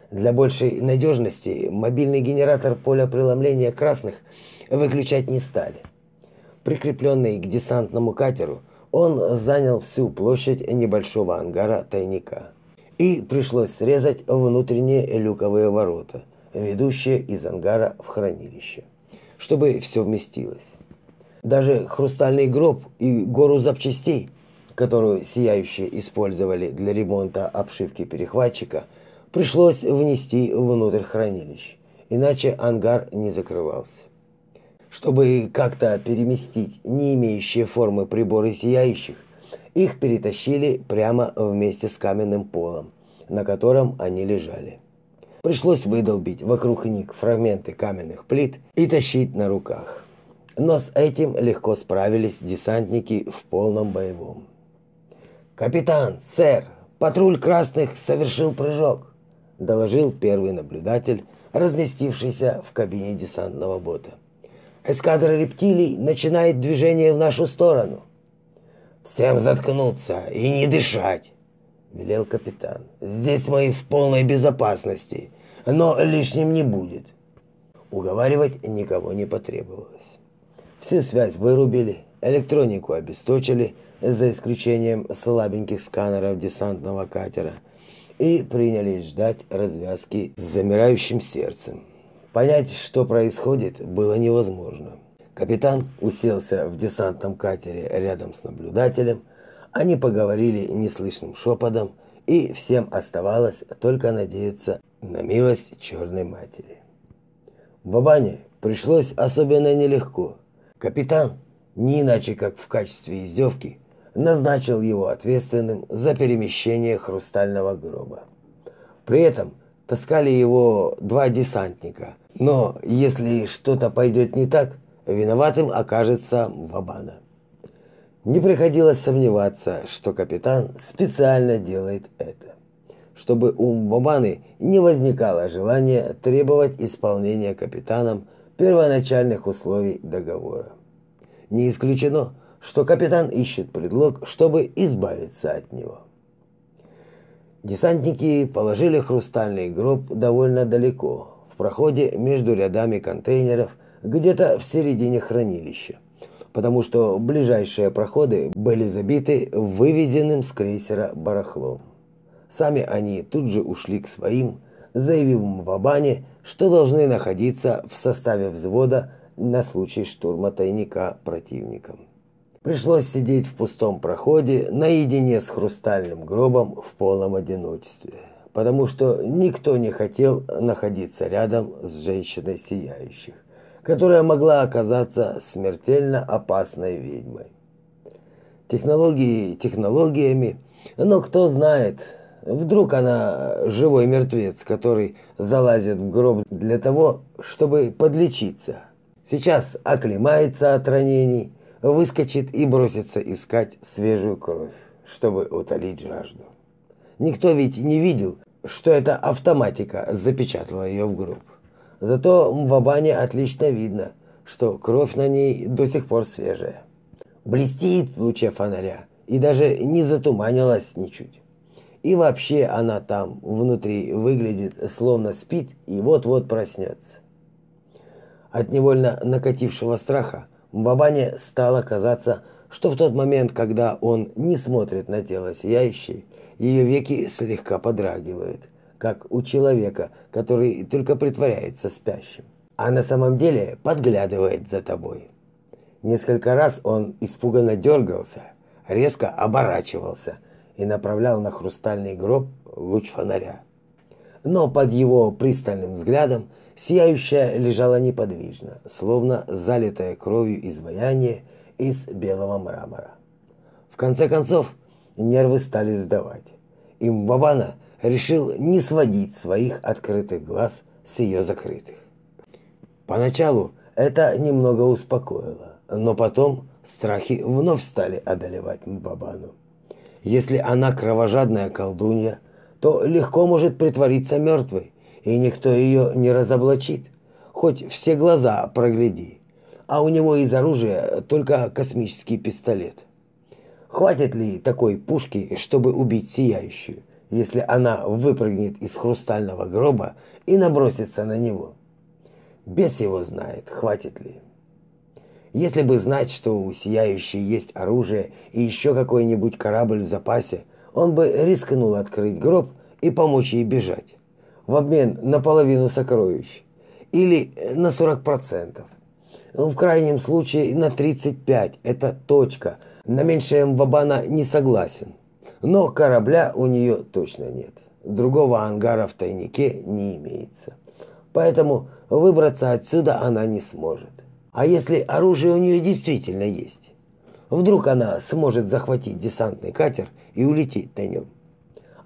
Для большей надежности мобильный генератор поля преломления красных выключать не стали. Прикрепленный к десантному катеру, он занял всю площадь небольшого ангара тайника. И пришлось срезать внутренние люковые ворота, ведущие из ангара в хранилище, чтобы все вместилось. Даже хрустальный гроб и гору запчастей, которую сияющие использовали для ремонта обшивки перехватчика, пришлось внести внутрь хранилищ, иначе ангар не закрывался. Чтобы как-то переместить не имеющие формы приборы сияющих, их перетащили прямо вместе с каменным полом, на котором они лежали. Пришлось выдолбить вокруг них фрагменты каменных плит и тащить на руках. Но с этим легко справились десантники в полном боевом. «Капитан, сэр, патруль красных совершил прыжок», доложил первый наблюдатель, разместившийся в кабине десантного бота. «Эскадра рептилий начинает движение в нашу сторону». «Всем заткнуться и не дышать», – велел капитан. «Здесь мы в полной безопасности, но лишним не будет». Уговаривать никого не потребовалось. Всю связь вырубили, электронику обесточили, за исключением слабеньких сканеров десантного катера, и принялись ждать развязки с замирающим сердцем. Понять, что происходит, было невозможно. Капитан уселся в десантном катере рядом с наблюдателем, они поговорили неслышным шепотом, и всем оставалось только надеяться на милость черной матери. Бабане пришлось особенно нелегко – Капитан, не иначе как в качестве издевки, назначил его ответственным за перемещение хрустального гроба. При этом таскали его два десантника, но если что-то пойдет не так, виноватым окажется Вабана. Не приходилось сомневаться, что капитан специально делает это, чтобы у Бабаны не возникало желания требовать исполнения капитаном первоначальных условий договора. Не исключено, что капитан ищет предлог, чтобы избавиться от него. Десантники положили хрустальный гроб довольно далеко, в проходе между рядами контейнеров, где-то в середине хранилища, потому что ближайшие проходы были забиты вывезенным с крейсера барахлом. Сами они тут же ушли к своим, заявив Мвабане, что должны находиться в составе взвода на случай штурма тайника противником. Пришлось сидеть в пустом проходе наедине с хрустальным гробом в полном одиночестве, потому что никто не хотел находиться рядом с женщиной сияющих, которая могла оказаться смертельно опасной ведьмой. Технологии технологиями, но кто знает, Вдруг она живой мертвец, который залазит в гроб для того, чтобы подлечиться. Сейчас оклемается от ранений, выскочит и бросится искать свежую кровь, чтобы утолить жажду. Никто ведь не видел, что эта автоматика запечатала ее в гроб. Зато в Абане отлично видно, что кровь на ней до сих пор свежая. Блестит в луче фонаря и даже не затуманилась ничуть. И вообще она там внутри выглядит, словно спит и вот-вот проснется. От невольно накатившего страха Бабане стало казаться, что в тот момент, когда он не смотрит на тело сияющей, ее веки слегка подрагивают, как у человека, который только притворяется спящим, а на самом деле подглядывает за тобой. Несколько раз он испуганно дергался, резко оборачивался – и направлял на хрустальный гроб луч фонаря. Но под его пристальным взглядом сияющая лежала неподвижно, словно залитая кровью изваяние из белого мрамора. В конце концов, нервы стали сдавать. И Мбабана решил не сводить своих открытых глаз с ее закрытых. Поначалу это немного успокоило, но потом страхи вновь стали одолевать Мбабану. Если она кровожадная колдунья, то легко может притвориться мертвой, и никто ее не разоблачит, хоть все глаза прогляди. А у него из оружия только космический пистолет. Хватит ли такой пушки, чтобы убить сияющую, если она выпрыгнет из хрустального гроба и набросится на него? Бес его знает, хватит ли. Если бы знать, что у Сияющей есть оружие и еще какой-нибудь корабль в запасе, он бы рискнул открыть гроб и помочь ей бежать. В обмен на половину сокровищ. Или на 40%. В крайнем случае на 35%. Это точка. На меньшее Мвабана не согласен. Но корабля у нее точно нет. Другого ангара в тайнике не имеется. Поэтому выбраться отсюда она не сможет. А если оружие у нее действительно есть? Вдруг она сможет захватить десантный катер и улететь на нем?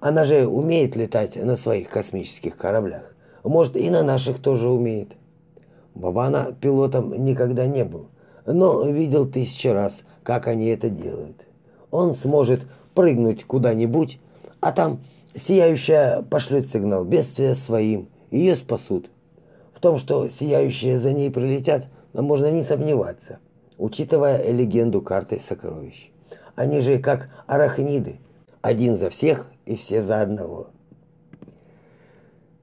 Она же умеет летать на своих космических кораблях. Может, и на наших тоже умеет. Бабана пилотом никогда не был, но видел тысячи раз, как они это делают. Он сможет прыгнуть куда-нибудь, а там сияющая пошлет сигнал бедствия своим, ее спасут. В том, что сияющие за ней прилетят, но можно не сомневаться, учитывая легенду карты сокровищ. Они же как арахниды, один за всех и все за одного.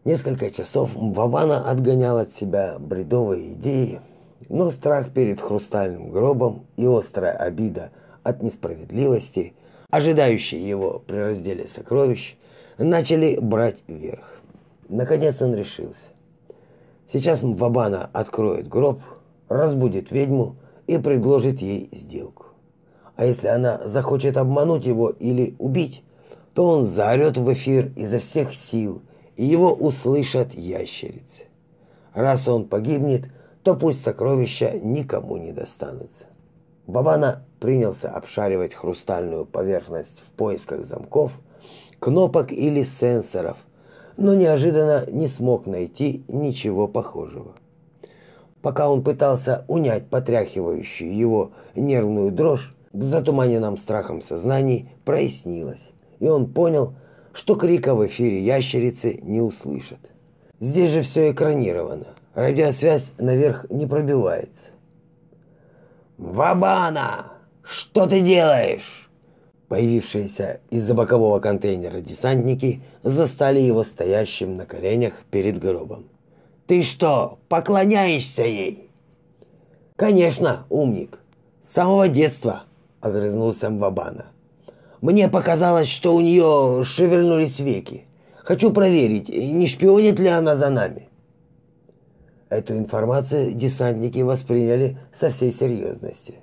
Несколько часов Вавана отгонял от себя бредовые идеи, но страх перед хрустальным гробом и острая обида от несправедливости, ожидающие его при разделе сокровищ, начали брать верх. Наконец он решился. Сейчас Мвабана откроет гроб, разбудит ведьму и предложит ей сделку. А если она захочет обмануть его или убить, то он заорет в эфир изо всех сил, и его услышат ящерицы. Раз он погибнет, то пусть сокровища никому не достанутся. Бабана принялся обшаривать хрустальную поверхность в поисках замков, кнопок или сенсоров, но неожиданно не смог найти ничего похожего. Пока он пытался унять потряхивающую его нервную дрожь, в затуманенном страхом сознании прояснилось, и он понял, что крика в эфире ящерицы не услышат. Здесь же все экранировано, радиосвязь наверх не пробивается. «Вабана! Что ты делаешь?» Появившиеся из-за бокового контейнера десантники застали его стоящим на коленях перед гробом. Ты что, поклоняешься ей? Конечно, умник. С самого детства, огрызнулся Мвабана. Мне показалось, что у нее шевельнулись веки. Хочу проверить, не шпионит ли она за нами. Эту информацию десантники восприняли со всей серьезностью.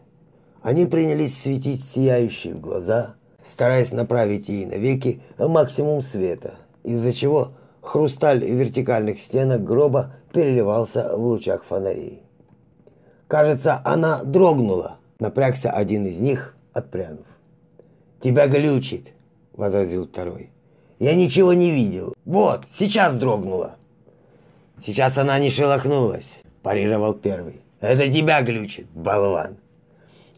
Они принялись светить сияющие в глаза, стараясь направить ей на веки максимум света, из-за чего Хрусталь вертикальных стенок гроба переливался в лучах фонарей. Кажется, она дрогнула. Напрягся один из них, отпрянув. «Тебя глючит», — возразил второй. «Я ничего не видел. Вот, сейчас дрогнула». «Сейчас она не шелохнулась», – парировал первый. «Это тебя глючит, болван».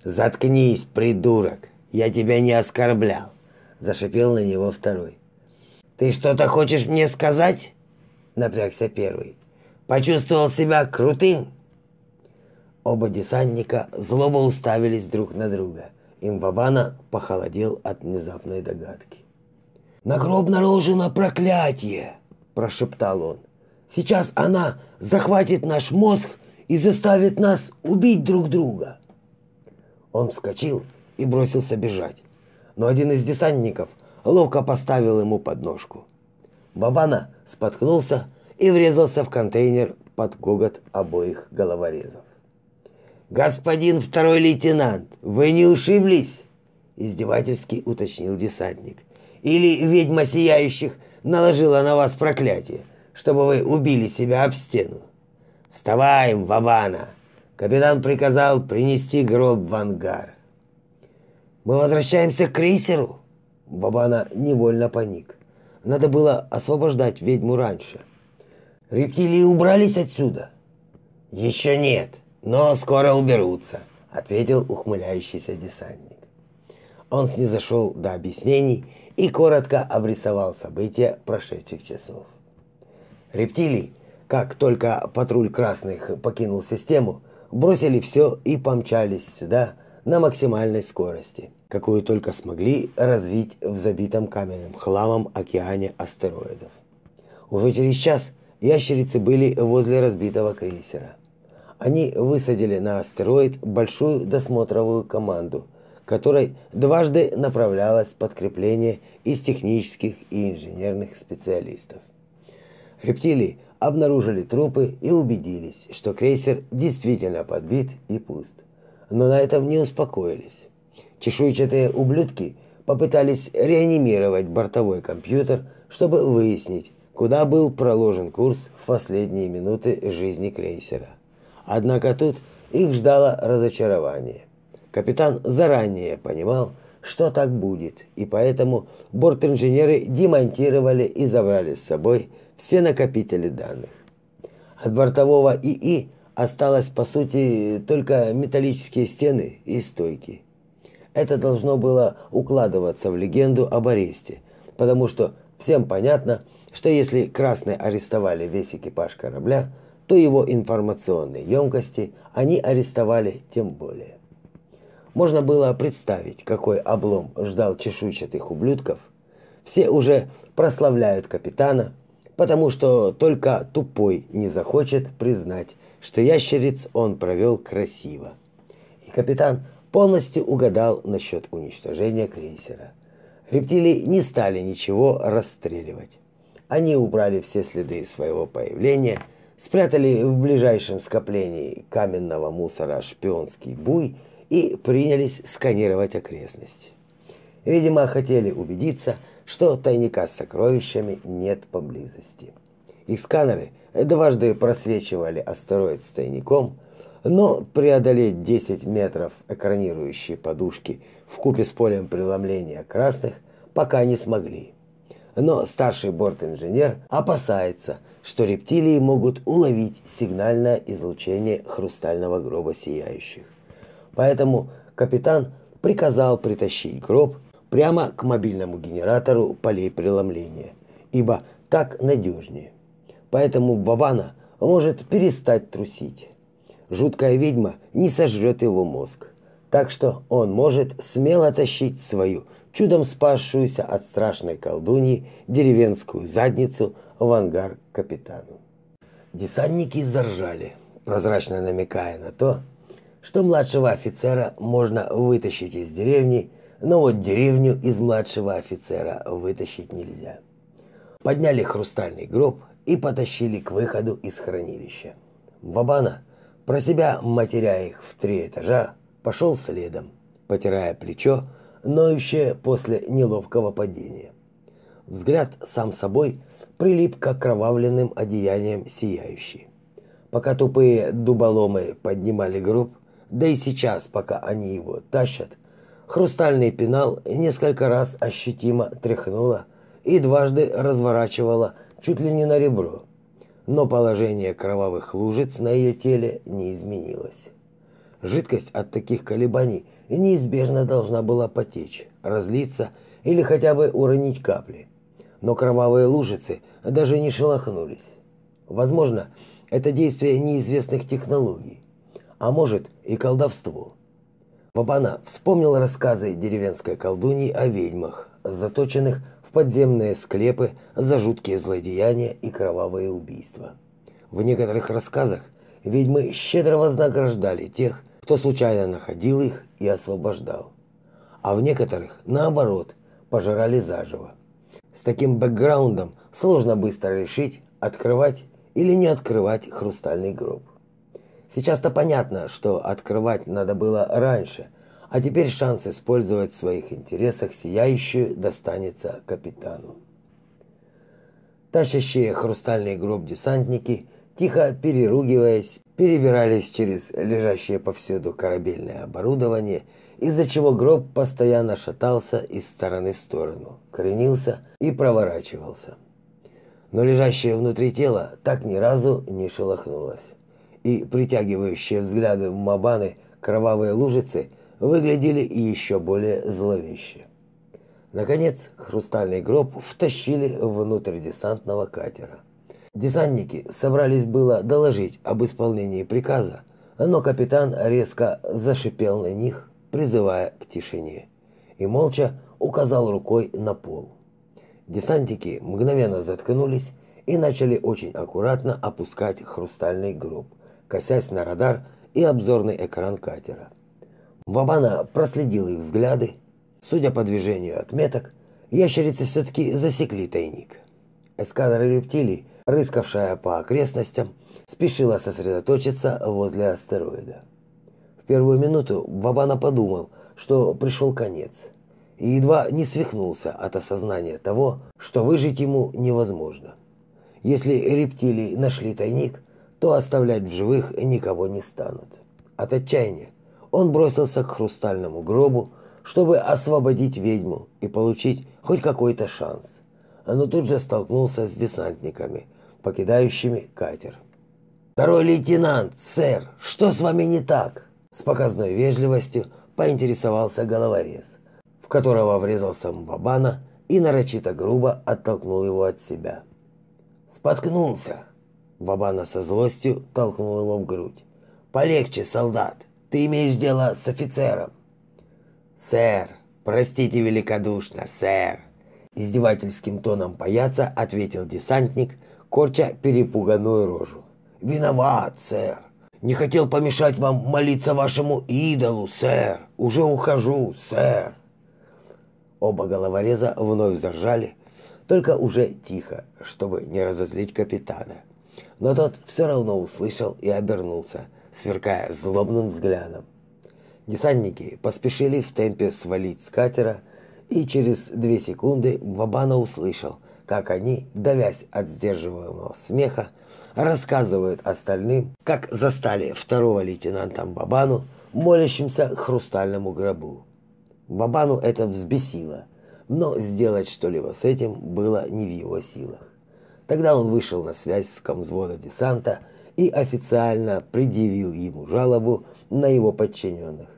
«Заткнись, придурок, я тебя не оскорблял», – зашипел на него второй. «Ты что-то хочешь мне сказать?» Напрягся первый. «Почувствовал себя крутым?» Оба десантника злобо уставились друг на друга. Имбабана похолодел от внезапной догадки. «На гроб наложено проклятие!» – прошептал он. «Сейчас она захватит наш мозг и заставит нас убить друг друга!» Он вскочил и бросился бежать. Но один из десантников – ловко поставил ему подножку. Бабана споткнулся и врезался в контейнер под гогот обоих головорезов. «Господин второй лейтенант, вы не ушиблись?» Издевательски уточнил десантник. «Или ведьма сияющих наложила на вас проклятие, чтобы вы убили себя об стену?» «Вставаем, Вабана!» Капитан приказал принести гроб в ангар. Мы возвращаемся к крейсеру. Бабана невольно паник. Надо было освобождать ведьму раньше. Рептилии убрались отсюда. Еще нет, но скоро уберутся, ответил ухмыляющийся десантник. Он снизошел до объяснений и коротко обрисовал события прошедших часов. Рептилии, как только патруль красных покинул систему, бросили все и помчались сюда на максимальной скорости, какую только смогли развить в забитом каменным хламом океане астероидов. Уже через час ящерицы были возле разбитого крейсера. Они высадили на астероид большую досмотровую команду, которой дважды направлялось подкрепление из технических и инженерных специалистов. Рептилии обнаружили трупы и убедились, что крейсер действительно подбит и пуст. Но на этом не успокоились. Чешуйчатые ублюдки попытались реанимировать бортовой компьютер, чтобы выяснить, куда был проложен курс в последние минуты жизни крейсера. Однако тут их ждало разочарование. Капитан заранее понимал, что так будет, и поэтому бортинженеры демонтировали и забрали с собой все накопители данных. От бортового ИИ осталось по сути только металлические стены и стойки. Это должно было укладываться в легенду об аресте, потому что всем понятно, что если красные арестовали весь экипаж корабля, то его информационные емкости они арестовали тем более. Можно было представить, какой облом ждал чешуйчатых ублюдков. Все уже прославляют капитана, потому что только тупой не захочет признать, что ящериц он провел красиво. И капитан полностью угадал насчет уничтожения крейсера. Рептилии не стали ничего расстреливать. Они убрали все следы своего появления, спрятали в ближайшем скоплении каменного мусора шпионский буй и принялись сканировать окрестности. Видимо, хотели убедиться, что тайника с сокровищами нет поблизости. Их сканеры дважды просвечивали астероид с тайником, но преодолеть 10 метров экранирующей подушки в купе с полем преломления красных пока не смогли. Но старший борт-инженер опасается, что рептилии могут уловить сигнальное излучение хрустального гроба сияющих. Поэтому капитан приказал притащить гроб прямо к мобильному генератору полей преломления, ибо так надежнее. Поэтому Бабана может перестать трусить. Жуткая ведьма не сожрет его мозг. Так что он может смело тащить свою чудом спасшуюся от страшной колдуньи деревенскую задницу в ангар капитану. Десантники заржали, прозрачно намекая на то, что младшего офицера можно вытащить из деревни, но вот деревню из младшего офицера вытащить нельзя. Подняли хрустальный гроб и потащили к выходу из хранилища. Вабана, про себя матеря их в три этажа, пошел следом, потирая плечо, ноющее после неловкого падения. Взгляд сам собой прилип к окровавленным одеяниям сияющий. Пока тупые дуболомы поднимали гроб, да и сейчас, пока они его тащат, хрустальный пенал несколько раз ощутимо тряхнуло и дважды разворачивало чуть ли не на ребро. Но положение кровавых лужиц на ее теле не изменилось. Жидкость от таких колебаний неизбежно должна была потечь, разлиться или хотя бы уронить капли. Но кровавые лужицы даже не шелохнулись. Возможно, это действие неизвестных технологий а может и колдовство. Вабана вспомнил рассказы деревенской колдуньи о ведьмах, заточенных в подземные склепы за жуткие злодеяния и кровавые убийства. В некоторых рассказах ведьмы щедро вознаграждали тех, кто случайно находил их и освобождал. А в некоторых, наоборот, пожирали заживо. С таким бэкграундом сложно быстро решить, открывать или не открывать хрустальный гроб. Сейчас-то понятно, что открывать надо было раньше, а теперь шанс использовать в своих интересах сияющую достанется капитану. Тащащие хрустальный гроб десантники, тихо переругиваясь, перебирались через лежащее повсюду корабельное оборудование из-за чего гроб постоянно шатался из стороны в сторону, кренился и проворачивался. Но лежащее внутри тело так ни разу не шелохнулось, и притягивающие взгляды Мабаны кровавые лужицы выглядели еще более зловеще. Наконец, хрустальный гроб втащили внутрь десантного катера. Десантники собрались было доложить об исполнении приказа, но капитан резко зашипел на них, призывая к тишине, и молча указал рукой на пол. Десантники мгновенно заткнулись и начали очень аккуратно опускать хрустальный гроб, косясь на радар и обзорный экран катера. Вабана проследил их взгляды. Судя по движению отметок, ящерицы все-таки засекли тайник. Эскадра рептилий, рыскавшая по окрестностям, спешила сосредоточиться возле астероида. В первую минуту Вабана подумал, что пришел конец, и едва не свихнулся от осознания того, что выжить ему невозможно. Если рептилии нашли тайник, то оставлять в живых никого не станут. От отчаяния он бросился к хрустальному гробу, чтобы освободить ведьму и получить хоть какой-то шанс. Но тут же столкнулся с десантниками, покидающими катер. «Второй лейтенант, сэр, что с вами не так?» С показной вежливостью поинтересовался головорез, в которого врезался Мбабана и нарочито грубо оттолкнул его от себя. «Споткнулся!» Бабана со злостью толкнул его в грудь. «Полегче, солдат! Ты имеешь дело с офицером!» «Сэр! Простите великодушно, сэр!» Издевательским тоном паяца ответил десантник, корча перепуганную рожу. «Виноват, сэр! Не хотел помешать вам молиться вашему идолу, сэр. Уже ухожу, сэр. Оба головореза вновь заржали, только уже тихо, чтобы не разозлить капитана. Но тот все равно услышал и обернулся, сверкая злобным взглядом. Десантники поспешили в темпе свалить с катера, и через две секунды Вабана услышал, как они, давясь от сдерживаемого смеха, рассказывают остальным, как застали второго лейтенанта Бабану, молящимся хрустальному гробу. Бабану это взбесило, но сделать что-либо с этим было не в его силах. Тогда он вышел на связь с комзвода десанта и официально предъявил ему жалобу на его подчиненных.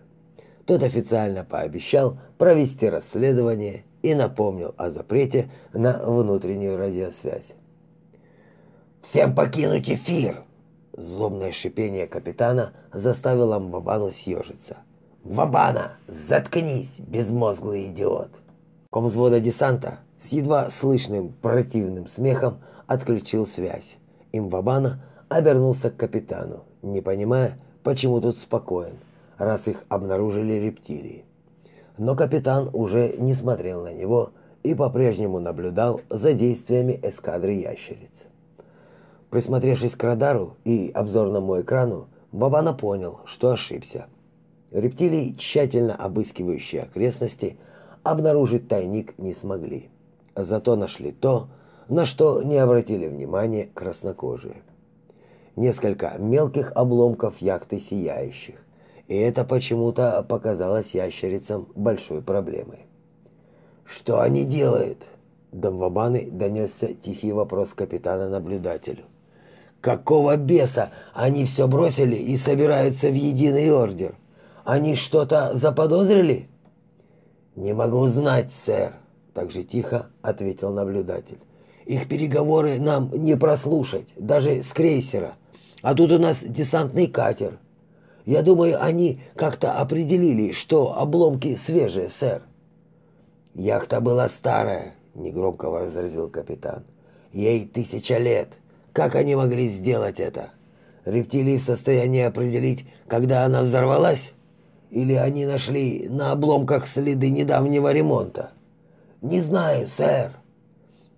Тот официально пообещал провести расследование и напомнил о запрете на внутреннюю радиосвязь. Всем покинуть эфир!» Злобное шипение капитана заставило Мбабану съежиться. «Вабана, заткнись, безмозглый идиот!» Комзвода десанта с едва слышным противным смехом отключил связь. Имбабана обернулся к капитану, не понимая, почему тут спокоен, раз их обнаружили рептилии. Но капитан уже не смотрел на него и по-прежнему наблюдал за действиями эскадры ящериц. Присмотревшись к радару и обзорному экрану, Бабана понял, что ошибся. Рептилии, тщательно обыскивающие окрестности, обнаружить тайник не смогли. Зато нашли то, на что не обратили внимания краснокожие. Несколько мелких обломков яхты сияющих, и это почему-то показалось ящерицам большой проблемой. «Что они делают?» До Бабаны донесся тихий вопрос капитана наблюдателю. Какого беса они все бросили и собираются в единый ордер? Они что-то заподозрили? Не могу знать, сэр, так же тихо ответил наблюдатель. Их переговоры нам не прослушать, даже с крейсера. А тут у нас десантный катер. Я думаю, они как-то определили, что обломки свежие, сэр. Яхта была старая, негромко возразил капитан. Ей тысяча лет. Как они могли сделать это? Рептилии в состоянии определить, когда она взорвалась? Или они нашли на обломках следы недавнего ремонта? Не знаю, сэр.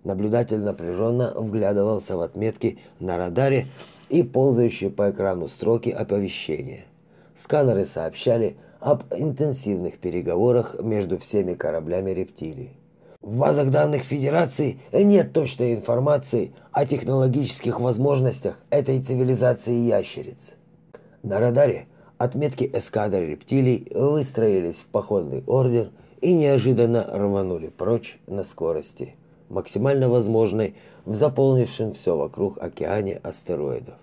Наблюдатель напряженно вглядывался в отметки на радаре и ползающие по экрану строки оповещения. Сканеры сообщали об интенсивных переговорах между всеми кораблями рептилий. В базах данных Федерации нет точной информации о технологических возможностях этой цивилизации ящериц. На радаре отметки эскадры рептилий выстроились в походный ордер и неожиданно рванули прочь на скорости, максимально возможной в заполнившем все вокруг океане астероидов.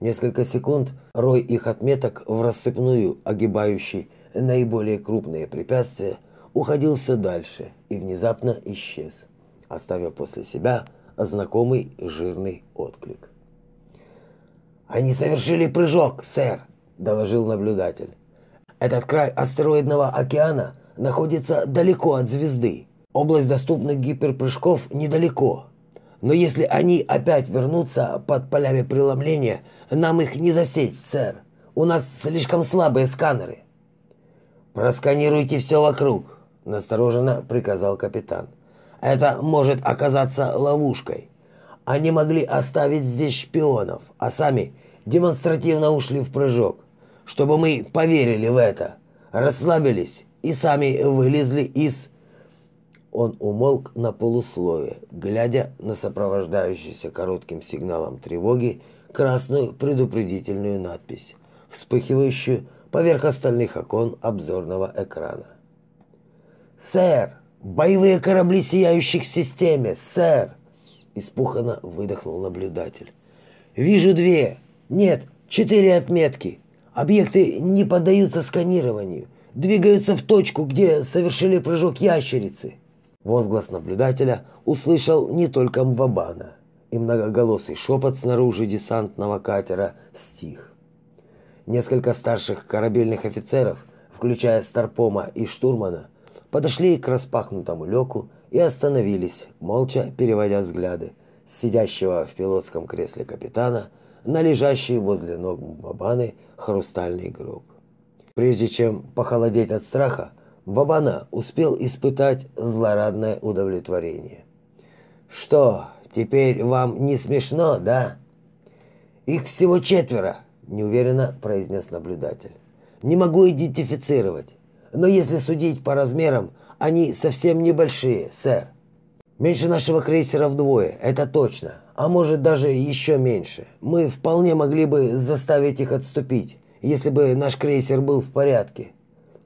Несколько секунд рой их отметок в рассыпную, огибающий наиболее крупные препятствия, уходил все дальше и внезапно исчез, оставив после себя знакомый жирный отклик. «Они совершили прыжок, сэр!» – доложил наблюдатель. «Этот край астероидного океана находится далеко от звезды. Область доступных гиперпрыжков недалеко. Но если они опять вернутся под полями преломления, нам их не засечь, сэр. У нас слишком слабые сканеры». «Просканируйте все вокруг», – настороженно приказал капитан. «Это может оказаться ловушкой. Они могли оставить здесь шпионов, а сами демонстративно ушли в прыжок, чтобы мы поверили в это, расслабились и сами вылезли из...» Он умолк на полуслове, глядя на сопровождающуюся коротким сигналом тревоги красную предупредительную надпись, вспыхивающую поверх остальных окон обзорного экрана. «Сэр! Боевые корабли сияющих в системе! Сэр!» Испуганно выдохнул наблюдатель. «Вижу две! Нет, четыре отметки! Объекты не поддаются сканированию, двигаются в точку, где совершили прыжок ящерицы!» Возглас наблюдателя услышал не только Мвабана, и многоголосый шепот снаружи десантного катера стих. Несколько старших корабельных офицеров, включая Старпома и штурмана, подошли к распахнутому люку и остановились, молча переводя взгляды с сидящего в пилотском кресле капитана на лежащий возле ног Бабаны хрустальный гроб. Прежде чем похолодеть от страха, Бабана успел испытать злорадное удовлетворение. «Что, теперь вам не смешно, да?» «Их всего четверо», – неуверенно произнес наблюдатель. «Не могу идентифицировать но если судить по размерам, они совсем небольшие, сэр. Меньше нашего крейсера вдвое, это точно. А может даже еще меньше. Мы вполне могли бы заставить их отступить, если бы наш крейсер был в порядке.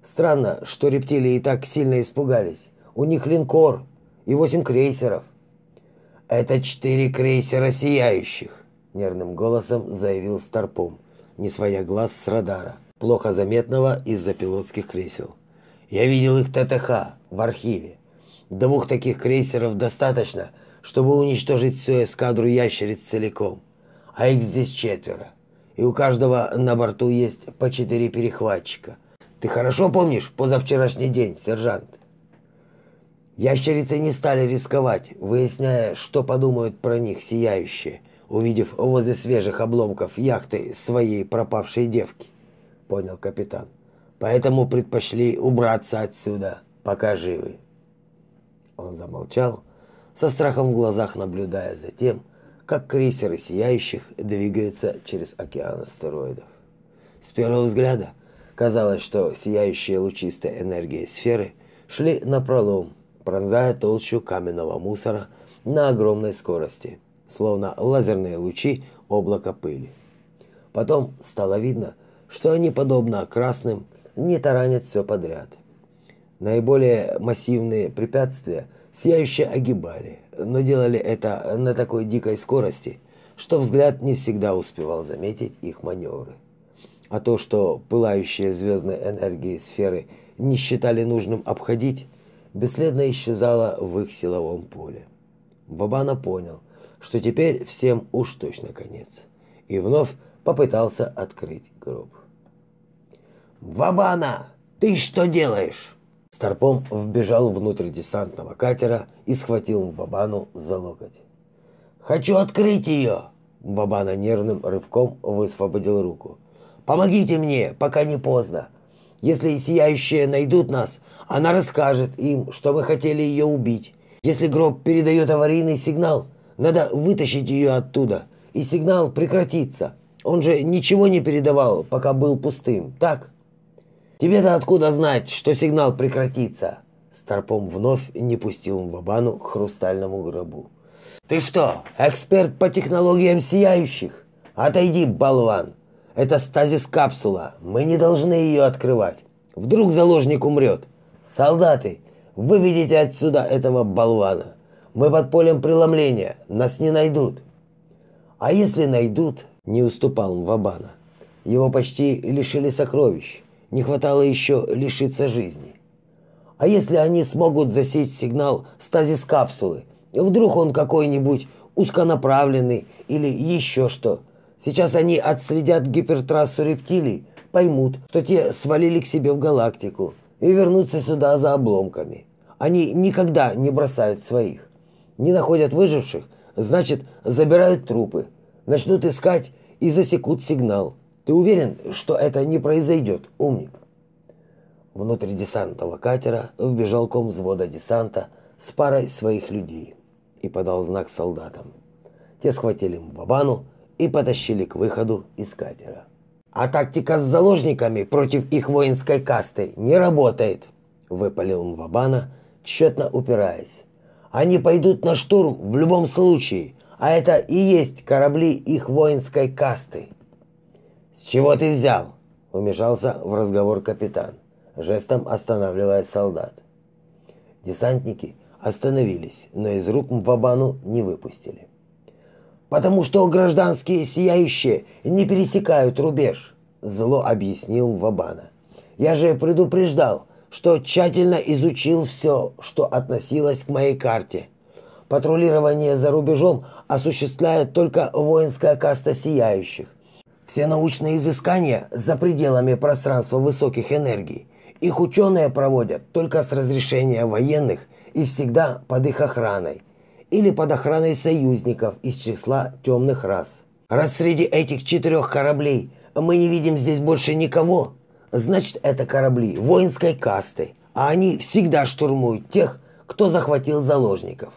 Странно, что рептилии так сильно испугались. У них линкор и восемь крейсеров. Это четыре крейсера сияющих, нервным голосом заявил Старпом, не своя глаз с радара плохо заметного из-за пилотских кресел. Я видел их ТТХ в архиве. Двух таких крейсеров достаточно, чтобы уничтожить всю эскадру ящериц целиком. А их здесь четверо. И у каждого на борту есть по четыре перехватчика. Ты хорошо помнишь позавчерашний день, сержант? Ящерицы не стали рисковать, выясняя, что подумают про них сияющие, увидев возле свежих обломков яхты своей пропавшей девки понял капитан. Поэтому предпочли убраться отсюда, пока живы. Он замолчал, со страхом в глазах наблюдая за тем, как крейсеры сияющих двигаются через океан астероидов. С первого взгляда казалось, что сияющие лучистые энергии сферы шли напролом, пронзая толщу каменного мусора на огромной скорости, словно лазерные лучи облака пыли. Потом стало видно, что они, подобно красным, не таранят все подряд. Наиболее массивные препятствия сияющие огибали, но делали это на такой дикой скорости, что взгляд не всегда успевал заметить их маневры. А то, что пылающие звездной энергии сферы не считали нужным обходить, бесследно исчезало в их силовом поле. Бабана понял, что теперь всем уж точно конец, и вновь попытался открыть гроб. «Вабана, ты что делаешь?» Старпом вбежал внутрь десантного катера и схватил Вабану за локоть. «Хочу открыть ее!» Бабана нервным рывком высвободил руку. «Помогите мне, пока не поздно. Если сияющие найдут нас, она расскажет им, что мы хотели ее убить. Если гроб передает аварийный сигнал, надо вытащить ее оттуда, и сигнал прекратится. Он же ничего не передавал, пока был пустым, так?» Тебе-то откуда знать, что сигнал прекратится? Старпом вновь не пустил Мбабану к хрустальному гробу. Ты что, эксперт по технологиям сияющих? Отойди, болван. Это стазис-капсула. Мы не должны ее открывать. Вдруг заложник умрет. Солдаты, выведите отсюда этого болвана. Мы под полем преломления. Нас не найдут. А если найдут, не уступал Мвабана. Его почти лишили сокровищ. Не хватало еще лишиться жизни. А если они смогут засечь сигнал стазис капсулы? Вдруг он какой-нибудь узконаправленный или еще что? Сейчас они отследят гипертрассу рептилий, поймут, что те свалили к себе в галактику и вернутся сюда за обломками. Они никогда не бросают своих. Не находят выживших, значит, забирают трупы. Начнут искать и засекут сигнал. Ты уверен, что это не произойдет, умник? Внутрь десантного катера вбежал ком взвода десанта с парой своих людей и подал знак солдатам. Те схватили Мбабану и потащили к выходу из катера. А тактика с заложниками против их воинской касты не работает, выпалил Мвабана, тщетно упираясь. Они пойдут на штурм в любом случае, а это и есть корабли их воинской касты. С чего ты взял? Вмешался в разговор капитан, жестом останавливая солдат. Десантники остановились, но из рук Мвабану не выпустили. «Потому что гражданские сияющие не пересекают рубеж», зло объяснил Мвабана. «Я же предупреждал, что тщательно изучил все, что относилось к моей карте. Патрулирование за рубежом осуществляет только воинская каста сияющих. Все научные изыскания за пределами пространства высоких энергий. Их ученые проводят только с разрешения военных и всегда под их охраной. Или под охраной союзников из числа темных рас. Раз среди этих четырех кораблей мы не видим здесь больше никого, значит это корабли воинской касты, а они всегда штурмуют тех, кто захватил заложников.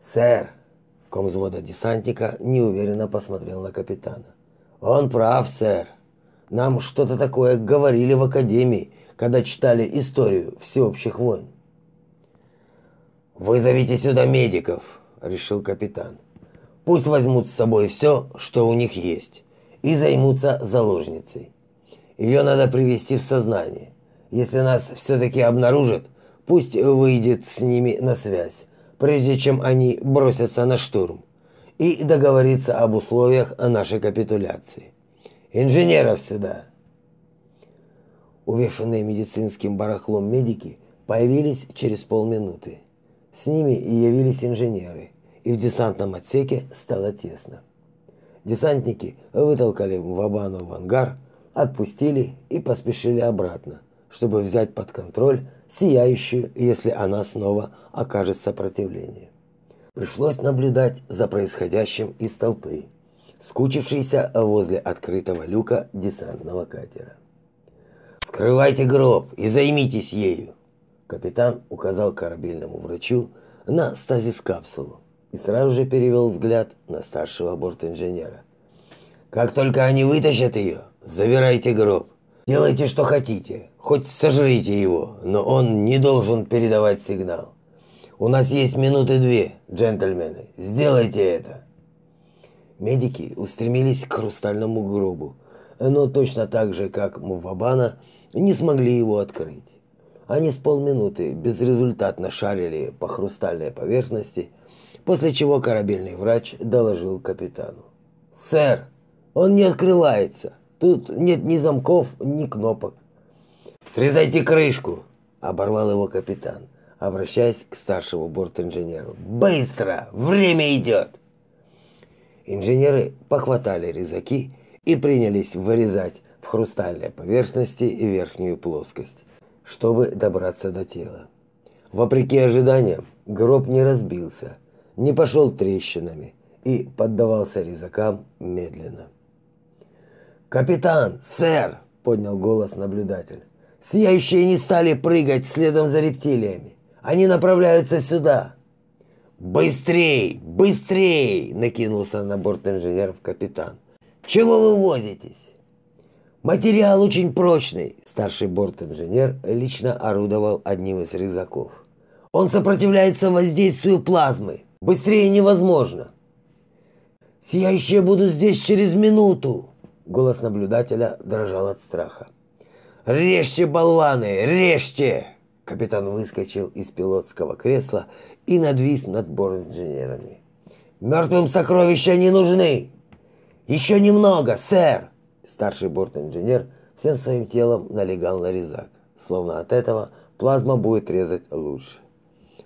«Сэр!» – комзвода десантника неуверенно посмотрел на капитана. Он прав, сэр. Нам что-то такое говорили в академии, когда читали историю всеобщих войн. Вызовите сюда медиков, решил капитан. Пусть возьмут с собой все, что у них есть, и займутся заложницей. Ее надо привести в сознание. Если нас все-таки обнаружат, пусть выйдет с ними на связь, прежде чем они бросятся на штурм и договориться об условиях нашей капитуляции. Инженеров сюда. Увешанные медицинским барахлом медики появились через полминуты. С ними и явились инженеры, и в десантном отсеке стало тесно. Десантники вытолкали Вабану в ангар, отпустили и поспешили обратно, чтобы взять под контроль сияющую, если она снова окажет сопротивление пришлось наблюдать за происходящим из толпы, скучившейся возле открытого люка десантного катера. «Скрывайте гроб и займитесь ею!» Капитан указал корабельному врачу на стазис-капсулу и сразу же перевел взгляд на старшего бортинженера. «Как только они вытащат ее, забирайте гроб. Делайте, что хотите, хоть сожрите его, но он не должен передавать сигнал. У нас есть минуты две, джентльмены. Сделайте это. Медики устремились к хрустальному гробу, но точно так же, как Мувабана, не смогли его открыть. Они с полминуты безрезультатно шарили по хрустальной поверхности, после чего корабельный врач доложил капитану. «Сэр, он не открывается. Тут нет ни замков, ни кнопок». «Срезайте крышку!» – оборвал его капитан обращаясь к старшему бортинженеру. «Быстро! Время идет!» Инженеры похватали резаки и принялись вырезать в хрустальной поверхности верхнюю плоскость, чтобы добраться до тела. Вопреки ожиданиям, гроб не разбился, не пошел трещинами и поддавался резакам медленно. «Капитан! Сэр!» – поднял голос наблюдатель. «Сияющие не стали прыгать следом за рептилиями. Они направляются сюда. Быстрей, быстрей, накинулся на борт инженеров капитан. Чего вы возитесь? Материал очень прочный. Старший борт-инженер лично орудовал одним из рюкзаков. Он сопротивляется воздействию плазмы. Быстрее невозможно. Сияющие будут здесь через минуту, Голос наблюдателя дрожал от страха. «Режьте, болваны, режьте!» Капитан выскочил из пилотского кресла и надвис над борт-инженерами. «Мертвым сокровища не нужны!» «Еще немного, сэр!» Старший борт-инженер всем своим телом налегал на резак, словно от этого плазма будет резать лучше.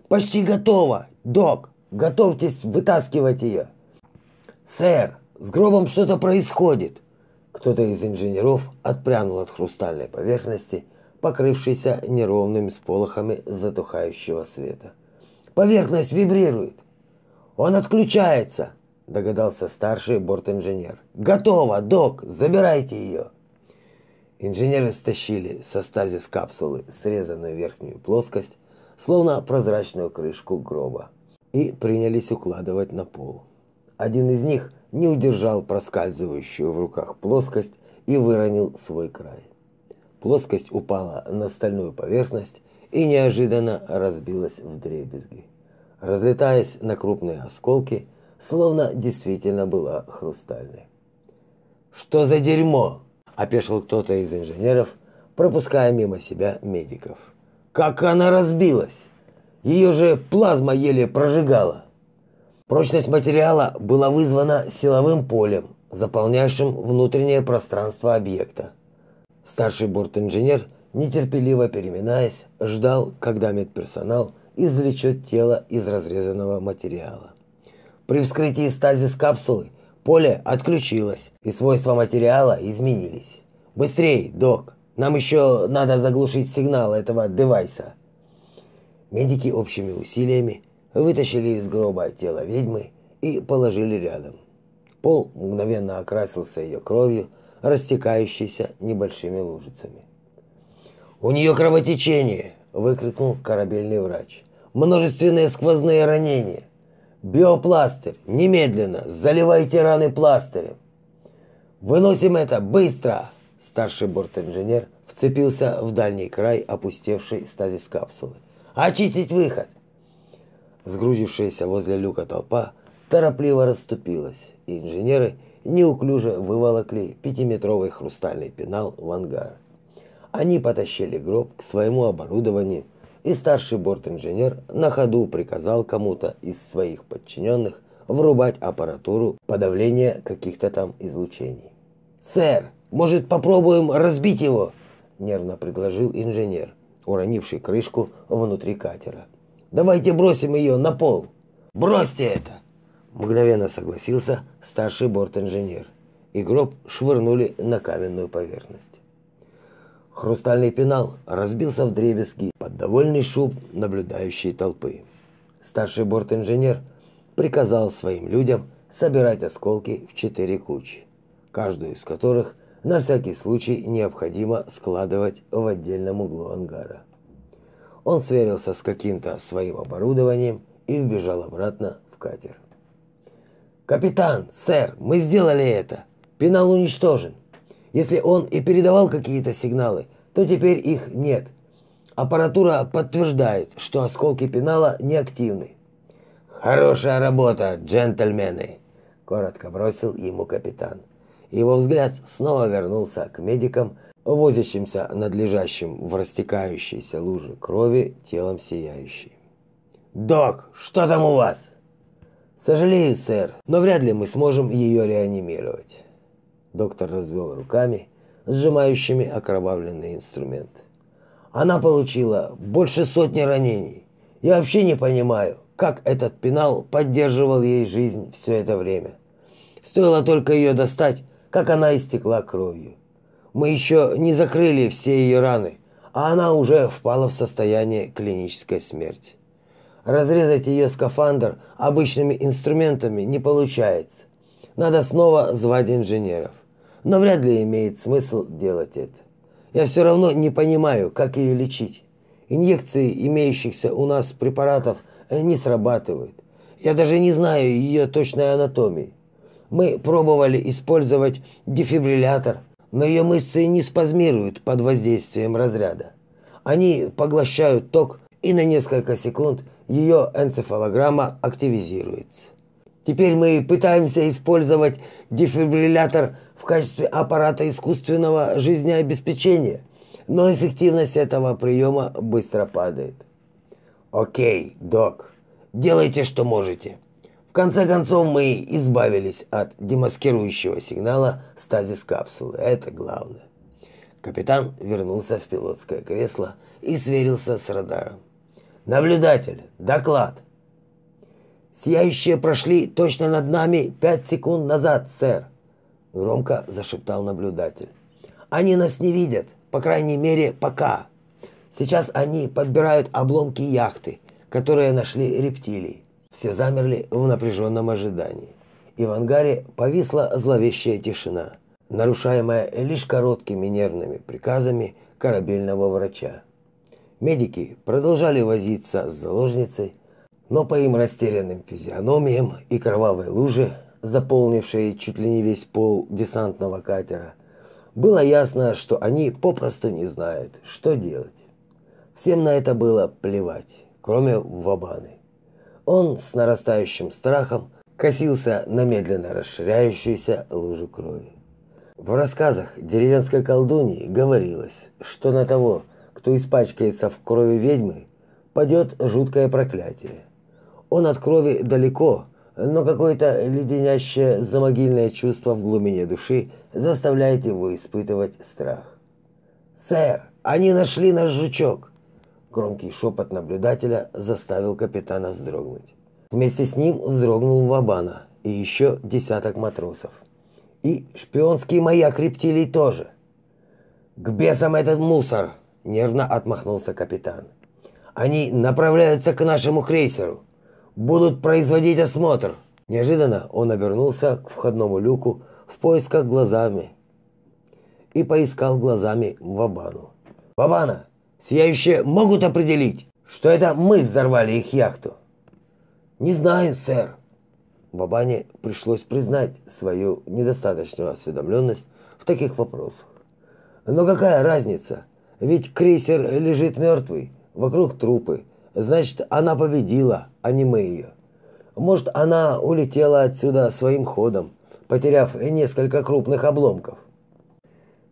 «Почти готово! Док, готовьтесь вытаскивать ее!» «Сэр, с гробом что-то происходит!» Кто-то из инженеров отпрянул от хрустальной поверхности, покрывшейся неровными сполохами затухающего света. «Поверхность вибрирует!» «Он отключается!» Догадался старший бортинженер. «Готово, док, забирайте ее!» Инженеры стащили со стазис капсулы срезанную верхнюю плоскость, словно прозрачную крышку гроба, и принялись укладывать на пол. Один из них не удержал проскальзывающую в руках плоскость и выронил свой край. Плоскость упала на стальную поверхность и неожиданно разбилась в дребезги. Разлетаясь на крупные осколки, словно действительно была хрустальной. «Что за дерьмо?» – опешил кто-то из инженеров, пропуская мимо себя медиков. «Как она разбилась? Ее же плазма еле прожигала!» Прочность материала была вызвана силовым полем, заполняющим внутреннее пространство объекта. Старший бортинженер, нетерпеливо переминаясь, ждал, когда медперсонал извлечет тело из разрезанного материала. При вскрытии стазис капсулы поле отключилось, и свойства материала изменились. Быстрей, док, нам еще надо заглушить сигнал этого девайса. Медики общими усилиями вытащили из гроба тело ведьмы и положили рядом. Пол мгновенно окрасился ее кровью, растекающейся небольшими лужицами. «У нее кровотечение!» – выкрикнул корабельный врач. «Множественные сквозные ранения. Биопластырь! Немедленно! Заливайте раны пластырем!» «Выносим это! Быстро!» Старший бортинженер вцепился в дальний край опустевшей стазис капсулы. «Очистить выход!» Сгрудившаяся возле люка толпа торопливо расступилась, и инженеры неуклюже выволокли пятиметровый хрустальный пенал в ангар. Они потащили гроб к своему оборудованию и старший бортинженер на ходу приказал кому-то из своих подчиненных врубать аппаратуру подавления каких-то там излучений. «Сэр, может, попробуем разбить его?» – нервно предложил инженер, уронивший крышку внутри катера. «Давайте бросим ее на пол!» «Бросьте это!» – мгновенно согласился старший бортинженер, и гроб швырнули на каменную поверхность. Хрустальный пенал разбился в дребезги под довольный шум наблюдающей толпы. Старший бортинженер приказал своим людям собирать осколки в четыре кучи, каждую из которых на всякий случай необходимо складывать в отдельном углу ангара. Он сверился с каким-то своим оборудованием и вбежал обратно в катер. «Капитан, сэр, мы сделали это! Пенал уничтожен!» Если он и передавал какие-то сигналы, то теперь их нет. Аппаратура подтверждает, что осколки пенала неактивны. Хорошая работа, джентльмены, коротко бросил ему капитан. Его взгляд снова вернулся к медикам, возящимся над лежащим в растекающейся луже крови телом сияющей. «Док, что там у вас?» «Сожалею, сэр, но вряд ли мы сможем ее реанимировать. Доктор развел руками, сжимающими окровавленный инструмент. Она получила больше сотни ранений. Я вообще не понимаю, как этот пенал поддерживал ей жизнь все это время. Стоило только ее достать, как она истекла кровью. Мы еще не закрыли все ее раны, а она уже впала в состояние клинической смерти. Разрезать ее скафандр обычными инструментами не получается. Надо снова звать инженеров но вряд ли имеет смысл делать это. Я все равно не понимаю, как ее лечить. Инъекции имеющихся у нас препаратов э, не срабатывают. Я даже не знаю ее точной анатомии. Мы пробовали использовать дефибриллятор, но ее мышцы не спазмируют под воздействием разряда. Они поглощают ток, и на несколько секунд ее энцефалограмма активизируется. Теперь мы пытаемся использовать дефибриллятор в качестве аппарата искусственного жизнеобеспечения, но эффективность этого приема быстро падает. Окей, док, делайте, что можете. В конце концов, мы избавились от демаскирующего сигнала стазис капсулы. Это главное. Капитан вернулся в пилотское кресло и сверился с радаром. «Наблюдатель, доклад!» «Сияющие прошли точно над нами пять секунд назад, сэр!» Громко зашептал наблюдатель. «Они нас не видят, по крайней мере, пока. Сейчас они подбирают обломки яхты, которые нашли рептилии. Все замерли в напряженном ожидании. И в ангаре повисла зловещая тишина – нарушаемая лишь короткими нервными приказами корабельного врача. Медики продолжали возиться с заложницей, но по им растерянным физиономиям и кровавой луже, заполнившей чуть ли не весь пол десантного катера, было ясно, что они попросту не знают, что делать. Всем на это было плевать, кроме Вабаны. Он с нарастающим страхом косился на медленно расширяющуюся лужу крови. В рассказах деревенской колдуньи говорилось, что на того, кто испачкается в крови ведьмы, падет жуткое проклятие. Он от крови далеко, но какое-то леденящее замогильное чувство в глубине души заставляет его испытывать страх. «Сэр, они нашли наш жучок!» Громкий шепот наблюдателя заставил капитана вздрогнуть. Вместе с ним вздрогнул Вабана и еще десяток матросов. И шпионский маяк рептилий тоже. К бесам этот мусор, нервно отмахнулся капитан. Они направляются к нашему крейсеру. Будут производить осмотр. Неожиданно он обернулся к входному люку в поисках глазами и поискал глазами Вабану. «Вабана, сияющие могут определить, что это мы взорвали их яхту?» «Не знаю, сэр», Бабане пришлось признать свою недостаточную осведомленность в таких вопросах. Но какая разница? Ведь крейсер лежит мертвый, вокруг трупы. Значит, она победила, а не мы ее. Может, она улетела отсюда своим ходом, потеряв несколько крупных обломков.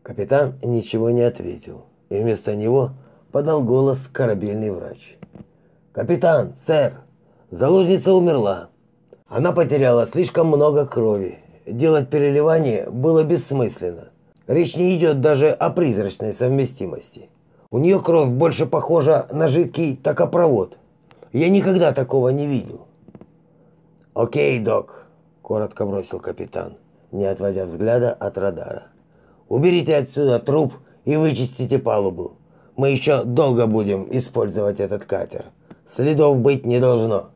Капитан ничего не ответил, и вместо него подал голос корабельный врач. «Капитан, сэр, заложница умерла. Она потеряла слишком много крови. Делать переливание было бессмысленно. Речь не идет даже о призрачной совместимости. У нее кровь больше похожа на жидкий токопровод. Я никогда такого не видел. «Окей, док», – коротко бросил капитан, не отводя взгляда от радара. «Уберите отсюда труп и вычистите палубу. Мы еще долго будем использовать этот катер. Следов быть не должно».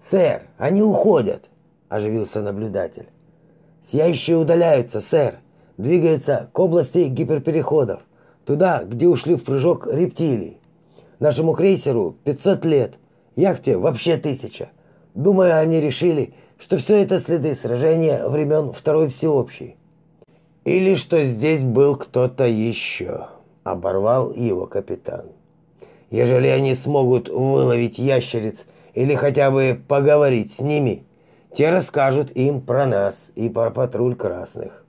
«Сэр, они уходят!» – оживился наблюдатель. «Сияющие удаляются, сэр. Двигаются к области гиперпереходов. Туда, где ушли в прыжок рептилии. Нашему крейсеру 500 лет. Яхте вообще тысяча. Думаю, они решили, что все это следы сражения времен Второй Всеобщей. Или что здесь был кто-то еще», – оборвал его капитан. «Ежели они смогут выловить ящериц – или хотя бы поговорить с ними, те расскажут им про нас и про патруль красных.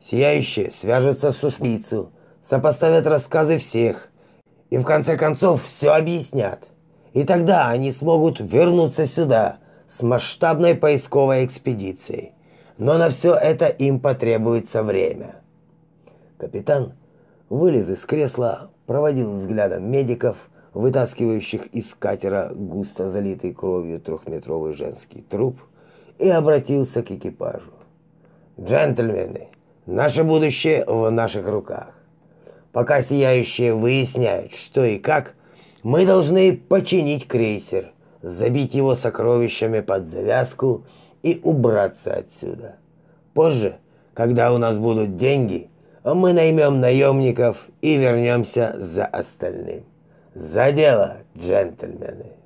Сияющие свяжутся с ушпицу, сопоставят рассказы всех и в конце концов все объяснят. И тогда они смогут вернуться сюда с масштабной поисковой экспедицией. Но на все это им потребуется время. Капитан вылез из кресла, проводил взглядом медиков, вытаскивающих из катера густо залитый кровью трехметровый женский труп, и обратился к экипажу. «Джентльмены, наше будущее в наших руках. Пока сияющие выясняют, что и как, мы должны починить крейсер, забить его сокровищами под завязку и убраться отсюда. Позже, когда у нас будут деньги, мы наймем наемников и вернемся за остальным. За дело, джентльмены!